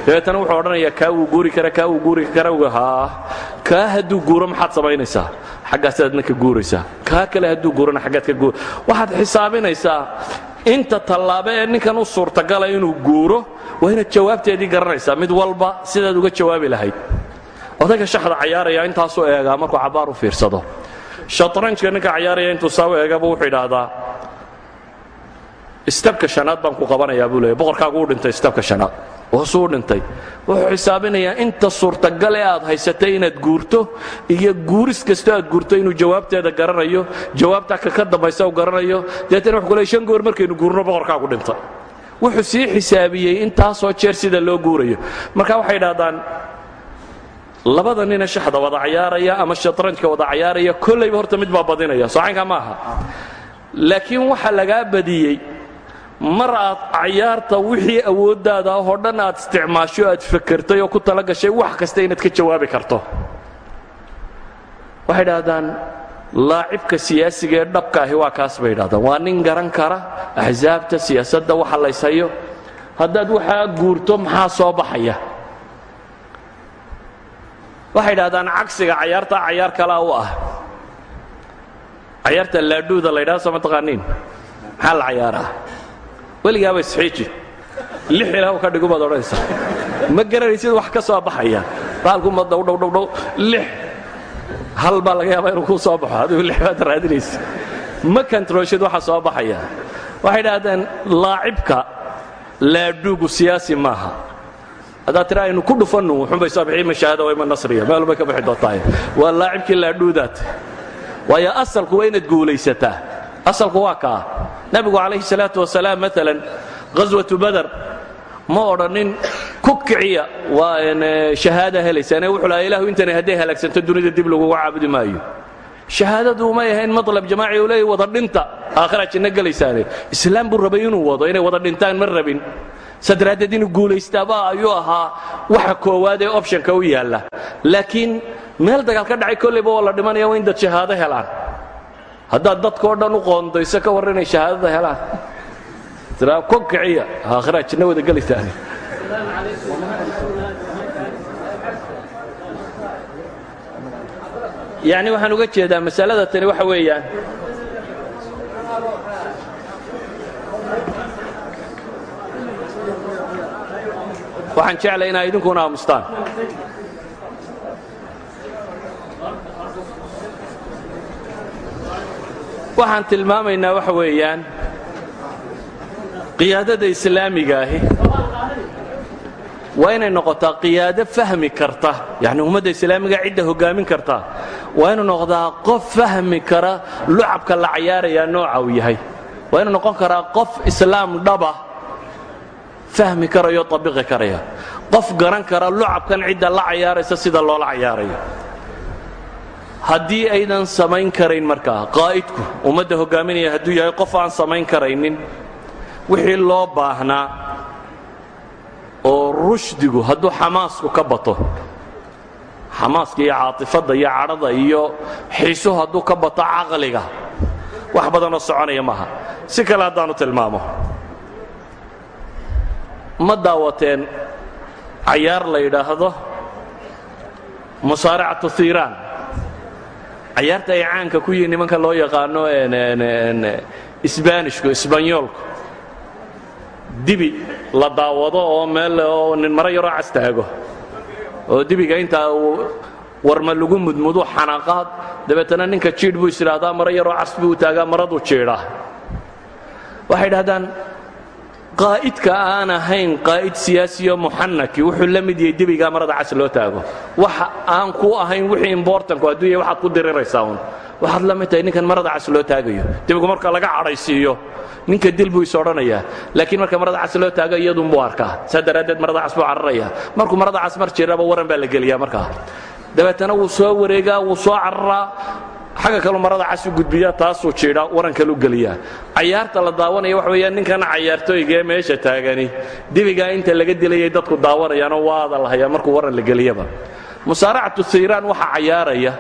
dabeetana wuxuu odhanayaa kaa wuu guuri kara kaa wuu guuri kara haa kaa hadduu guuro maxaad samaynaysaa? Xaggaasaadna ka guuraysaa. Kaa kale hadduu guurona xaggaad ka guur waxaad xisaabinaysaa inta tallaabo ee ninkan u suurtagala inuu guuro waa jawaabteedii garanaysaa. Mid walba sidaad uga jawaabi lahayd. Odayga shaxda cayaaraya intaasuu eegaa markuu cabbaar u fiirsado. Shatranjka ninka cayaaraya intuu saa u eegaba wuxuu idhaahdaa istabka shanaad baan ku qabanayaa buu leeya boqorkaagu u dhintay istabka shanaad hoosuu dhintay. Wuxuu xisaabinayaa inta suurtagal ee aad haysatay inaad guurto iyo guuris kastoo aad guurto inuu jawaabteeda garanayo jawaabta ka ka dambaysa u garanayo. Deetana wuxuu ku leey shan goor markaynu guurno boqorkaagu dhinta. Wuxuu sii xisaabiyey intaasoo jeer sida loo guurayo. Marka waxay idhahdaan labada nina shaxda wada cayaaraya ama shatranjka wada cayaaraya kollayba horta mid baa badinaya soocaynka ma laakiin waxa lagaa badiyey mar aad cayaarta wixii awooddaada ahoo dhan aad isticmaasho aad fakertay oo ku tala gashay wax kasta inaad ka jawaabi karto. Waxay idhahdaan laacibka siyaasiga ee dhabka ahi waa kaas bay idhahdaan waa nin garan kara axsaabta siyaasadda waxa layshayo haddaad waxaa guurto maxaa soo baxaya? Waxay idhahdaan cagsiga cayaarta cayaar kalaa u ah. Cayaarta laadhuuda la ydhahdo soo ma taqaaniin? Maxaa la cayaaraa weligaaba isxiiji lix ilaah ka dhigu baad odhanaysaa ma garanaysid wax ka soo baxaya. Baalkuma dhowdhowdhowdhow lix. Hal baa laga yaabaa inuu kuu soo baxo. Adigu lix baad raadinaysa ma kantrooshid waxa soo baxaya. Waxay idhahdeen laacibka laadhuugu siyaasi maaha. Haddaad tira aynu ku dhufannu. Wuxuunbay soo bixi ima shahaada waa ima nasriya. Meel bay ka bixi doontaa waa laacibkii laadhuudaad waayo asalku waa inaad guulaysataa asalku waa kaa. Nebigu calayhi salaatu wasalaam maalan ghaswatu badar ma odhanin ku kiciya waa shahaada helaysaane wuxuu lahaa ilahu intani hadday halaagsanto dunida dib laguga caabudi maayo. Shahaadadu may ahayn matlab jamaaci uu leeyahy wada dhinta aakhira janno gelaysaane islaam buu rabay inuu wado inay wada dhintaan ma rabin. Sadraaddeed inuu guulaystaaba ayuu ahaa waxa koowaad ee optionka u yaalla. Laakiin meel dagaal ka dhacay kollayba waa la dhimanaya in dad shahaado helaan haddaad dadkao dhan u qoondayso ka warran inay shahaadada helaan. Tiraa ko kiciya. Aakhiraa janno wada gelaysaane yacni waxaan uga jeedaa masalada tani waxa weeyaan. Waxaan jeclay inaa idinkuna aamustaan waxaan tilmaamaynaa waxa weeyaan. Qiyaadada islaamiga ahi waa inay noqotaa qiyaado fahmi karta. Yani ummadda islaamiga cidda hogaamin karta. Waa inuu noqdaa qof fahmi kara lucabka la cayaarayaa nooca uu yahay. Waa inuu noqon karaa qof islaam dhaba fahmi karayo abiqi karaya qof garan kara lucabkan cidda la cayaaraysa sida loola cayaarayo haddii aydan samayn karayn markaa qaa'idku ummadda hogaaminaya hadduu yahay qof aan samayn karaynin wixii loo baahnaa oo rushdigu hadduu xamaasku ka bato xamaaska iyo caatifadda iyo cadhada iyo xiisuhu hadduu ka bato caqliga wax badanoo soconaya maaha. Si kale haddaanu tilmaamo. Ma daawateen cayaar la yidhaahdo? Musaaracatu hiiraan cayaarta ay caanka ku yihiin nimanka loo yaqaano isbaanishku isbanyoolku dibi la daawado oo meel oo nin maro yaroo cas taago. Oo dibiga intaa warma lagu mudmudu xanaaqaad. Dabeetana ninka jiidh buu isidhaahdaa maro yaroo cas buu taagaa maraduu jiidhaa. Waxay idhahdaan qaa'idka aan ahayn qaa'id siyaasiyo muxanaki wuxuu la mid yahay debigaa marada cas loo taago. Waxa aan ku ahayn wixii imbortanku hadduu yahay waxaad ku diriraysaa un waxaad la mid tahay ninkan marada cas loo taagayo. Debigu marka laga cadhaysiiyo ninka dil buu is odhanayaa. Laakiin marka marada cas loo taago iyadunbuu arkaa. Saa daraaddeed marada cas buu cararaya. Markuu marada cas mar jiraba waran baa la geliyaa markaa. Dabeetana wuu soo wareegaa wuu soo cararaa xagga kalu marada cas u gudbiyaa taasuu jiidhaa waran kalu geliyaa. Cayaarta la daawanaya waxa weeyaan ninkan cayaartooyga ee meesha taagani. Dibigaa inta laga dilayay dadku daawanayaanoo waada lahayaa markuu waran la geliyaba. Musaaracatu hayraan waxaa cayaaraya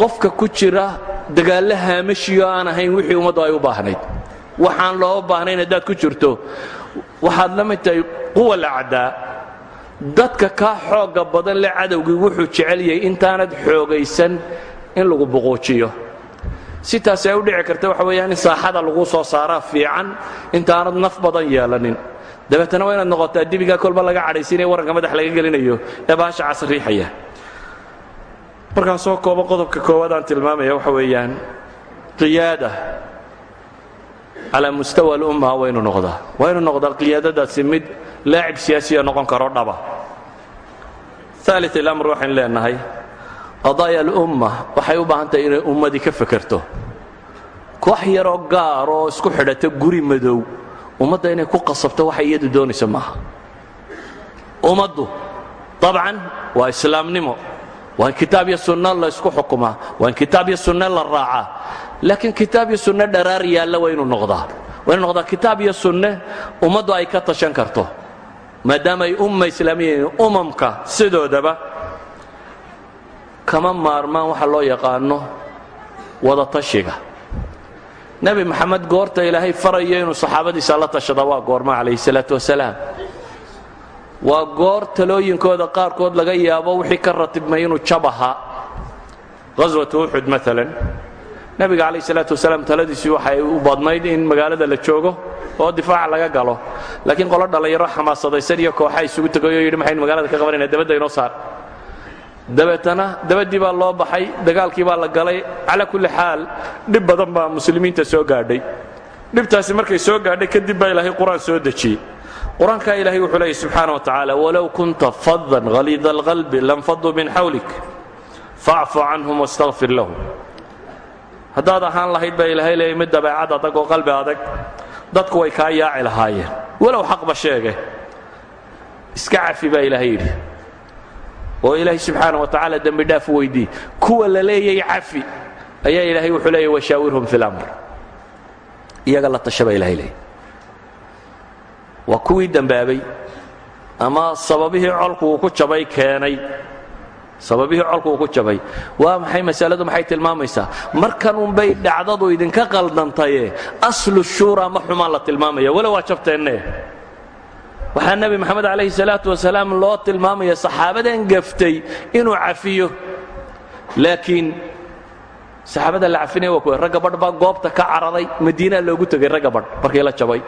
qofka ku jira dagaallo haamashiyo aan ahayn wixii ummaddu ay u baahnayd. Waxaan loo baahnayn haddaad ku jirto. Waxaad la mid tahay quwa lacdaa. Dadka kaa xoogga badan le cadowgii wuxuu jecel yahay intaanad xoogaysan in lagu buquujiyo si taasi ay u dhici karta waxa weeyaan saaxada lagu soo saaraa fiican intaanad naf badan yeelanin. Dabeetana waa inaad noqotaa dibigaa kolba laga cadhaysiinaya waranka madax laga gelinayo ee baasha cas riixaya. Markaan soo koobo qodobka koowaad aan tilmaamaya waxa weeyaan qiyaada calaa mustawa alumma waynu noqdaa. Waynu noqdaa qiyaadadaasi mid laacib siyaasiya noqon karo dhaba. Aalit ilamr waxaynu leenahay qadaaya alumma waxay u baahan tahay inay ummadii ka fekerto. Koox yaroo gaar oo isku xidhata guri madow ummadda inay ku qasabto waxay iyadu doonayso maaha. Ummaddu dabcan waa islaamnimo. Waa in kitaab iyo sunno la ysku xukumaa waa in kitaab iyo sunno la raacaa. Laakiin kitaab iyo sunno dharaar yaalla waa inuu noqdaa. Waa noqdaa kitaab iyo sunne ummaddu ay ka tashan karto maadaama ay umma islaamiya umamka sidoodaba kama maarmaan waxa loo yaqaano wada tashiga. Nebi maxamed goorta ilaahay farayo inuu saxaabadiisa la tashada waa goorma calayhi salaatu wasalaam. Waa goor talooyinkooda qaarkood laga yaabo wixii ka ratibmay inuu jab ahaa ghaswatu uxud maalan nebiga calayh salaatu wasalaam taladiisii waxay u badnayd in magaalada la joogo oo difaaca laga galo. Laakiin qolo dhallinyaro xamaasadaysan iyo kooxa isugu tegayoo yidhi maxaynu magaalada ka qabanayna dabadda inoo saar dabeetana dabaddii baa loo baxay dagaalkii baa la galay. Calaa kulli xaal dhib badan baa muslimiinta soo gaadhay. Dhibtaasi markay soo gaadhay kadib baa ilaahay qur'aan soo dejiyey. Qur'aankaa ilaahay wuxuu leeyay subxaana wa tacaala walow kunta fadan haliida alqalbi lanfaduu min xawlik facfu canhum wastakfir lahum. Haddaad ahaan lahayd baa ilaahay leeyay mid dabeecad adag oo qalbi adag dadku way kaa yaaci lahaayeen. Walow xaqba sheege iska cafi baa ilaahay yidhi oo ilaahay subxaana wa tacaala dembi dhaaf weydii. Kuwa la leeyay cafi ayaa ilaahay wuxuu leeyay washaawirhum fi lamr iyaga la tasha baa ilahay leeyay waa kuwii dembaabay ama sababihii colku uu ku jabay keenay. Sababihii colku uu ku jabay. Waa maxay masaladu? Maxay tilmaamaysaa? Markan unbay dhacdadu idinka qaldantaye aslu shuura ma xumaan la tilmaamaya. Walow waa jabteenne waxaa nebi moxamed calayhi salaatu wasalaam loo tilmaamaya saxaabadan gaftay inuu cafiyo. Laakiin saxaabada la cafinaya waa kuwa ragga baa goobta ka cararay madiinaa loogu tegay ragga markii la jabay.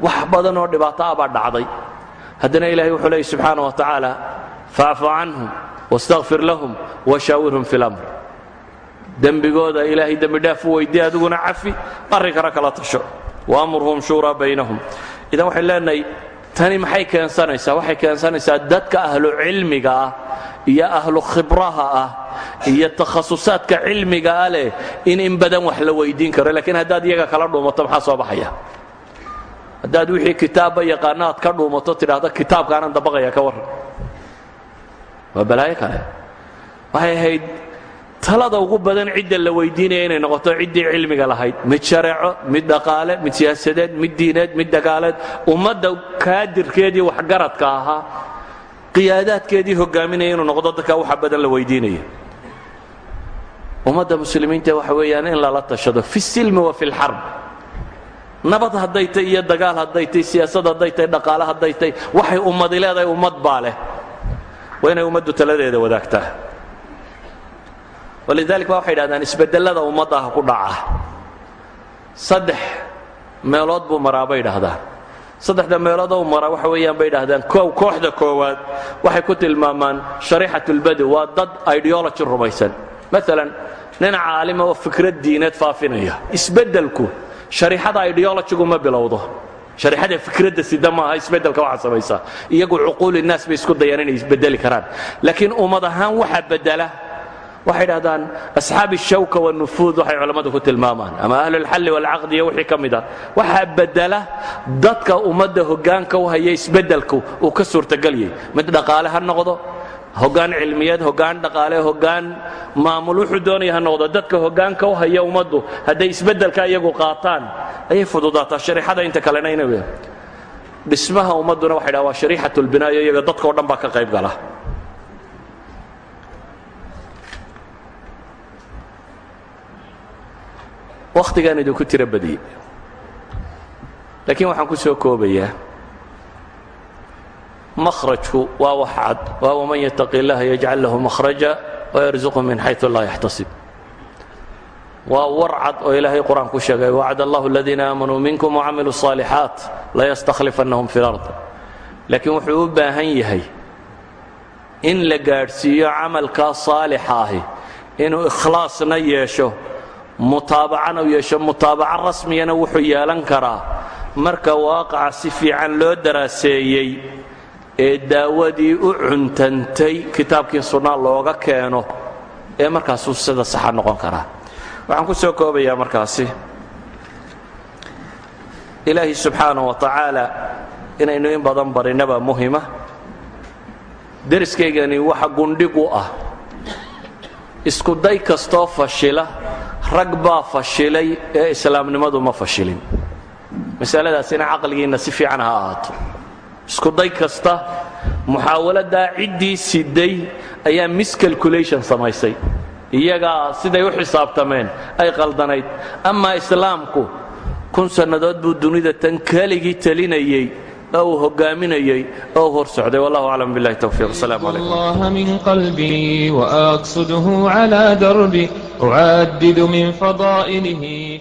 Wax badan oo dhibaato baa dhacday. Haddana ilahay wuxuu leeyay subxaana wa tacaala facfu canhum wastakfir lahum washaawirhum fi lamr dembigooda ilaahay dembi dhaaf u weydii adiguna cafi arrinkana kala tasho. Waamurhum shuuraa baynahum idan waxay leenahay tani maxay keensanaysaa? Waxay keensanaysaa dadka ahlu cilmiga ah iyo ahlu khibraha ah iyo takhasusaadka cilmiga ah leh in in badan wax la weydiin karo. Laakiin haddaad iyaga kala dhuumato maxaa soo baxaya? Haddaad wixii kitaabba yaqaano aad ka dhuumato tidhaahdo kitaabkaanaan dabaqaya ka warran. Waa balaayo kale. Waxay ahayd talada ugu badan cidda la weydiinaya inay noqoto ciddii cilmiga lahayd. Mid shareeco mid dhaqaale mid siyaasadeed mid diineed mid dagaaleed. Ummadda kaadirkeedii waxgaradka ahaa qiyaadaadkeedii hogaaminaya inuu noqdo dadka waxa badan la weydiinaya. Ummadda muslimiinta waxa weeyaan in lala tashado fi silmi wa fi lxarb nabad hadday tay iyo dagaal hadday tay siyaasad hadday tay dhaqaale hadday tay waxay ummadi leedahay ummad baa leh. Waa inay ummaddu taladeeda wadaagtaa walidalik ba waxay dhahdaan isbedelada ummaddaha ku dhaca. Saddex meelood buu maraa dhahdaan saddexda meeloodoo maraa waxa weeyaan bay dhahdaan kow kooxda koowaad waxay ku tilmaamaan shariixat ulbadu waa dad ideology rumaysan. Maalan nin caalima oo fikrad diineed faafinaya isbeddelku shariixada ideologigu ma bilowdo. Shariixada fikradda sida maaha isbeddelka waxa samaysa. Iyagu cuquul bay isku dayaan inay karaan. Laakiin ummad ahaan waxa bedela waxay dhahdaan asxaabi shawka wanufuud waxay culammadu ku tilmaamaan. Ama ahlulxalli walcaqdi iyo wixii ka mid ah waxaa bedela dadka ummadda hoggaanka u haya isbeddelku uu ka suurtagalyay mid dhaqaale ha noqdo hoggaan cilmiyeed hoggaan dhaqaale hoggaan maamul wuxuu doonaya ha noqdo. Dadka hoggaanka u haya ummaddu hadday isbeddelka iyagu qaataan ayay fududaataa. Shariixada inta kalena inay dhismaha ummadduna waxay dhaha waa shariixat lbinaayo iyaga dadkao dhan baa ka qayb gala wakhtigaan idinku tiro badiyey laakiin waxaan ku soo koobayaa makhrajku waa wax cad waa waman yataqi اllaha yajcal lahu makhraja wayarzuqhu min xayثu laa yaxtasib waa war cad oo ilaahay qur-aan ku sheegay wacd allahu aladiina aamanuu minkum wacamiluu الصaalixaat layastakhlifannahum fi اlard laakiin wuxuu u baahan yahay in la gaadhsiiyo camalkaa saalixa ahi inuu ikhlaasna yeesho mutaabacana u yeesho mutaabaco rasmiyana wuxuu yeelan karaa. Marka waaqaca si fiican loo daraaseeyey ee daawadii u cuntantay kitaabkii sunnaa looga keeno ee markaasuu sida saxa noqon karaa. Waxaan ku soo koobayaa markaasi. Ilaahi subxaanaه wa tacaala inaynu in badan barinaba muhima. Deriskaygani waxa gundhig u ah. Isku day kastoo fashila rag baa fashilay ee islaamnimadu ma fashilin. Masaladaasina caqligiinna si fiican ha ahaato. Isku day kasta muxaawaladaa ciddii siday ayaa miscalculation samaysay. Iyagaa siday u xisaabtameen ay qaldanayd. Amaa islaamku kun sannadood buu dunida tan keligii telinayey oo uu hogaaminayey oo u hor socday wallah aclam biاllahi towfiiq asalaamu calaykum allaha min qalbii wa aqsudhu cla darbi ucaadidu min fadaa'ilihi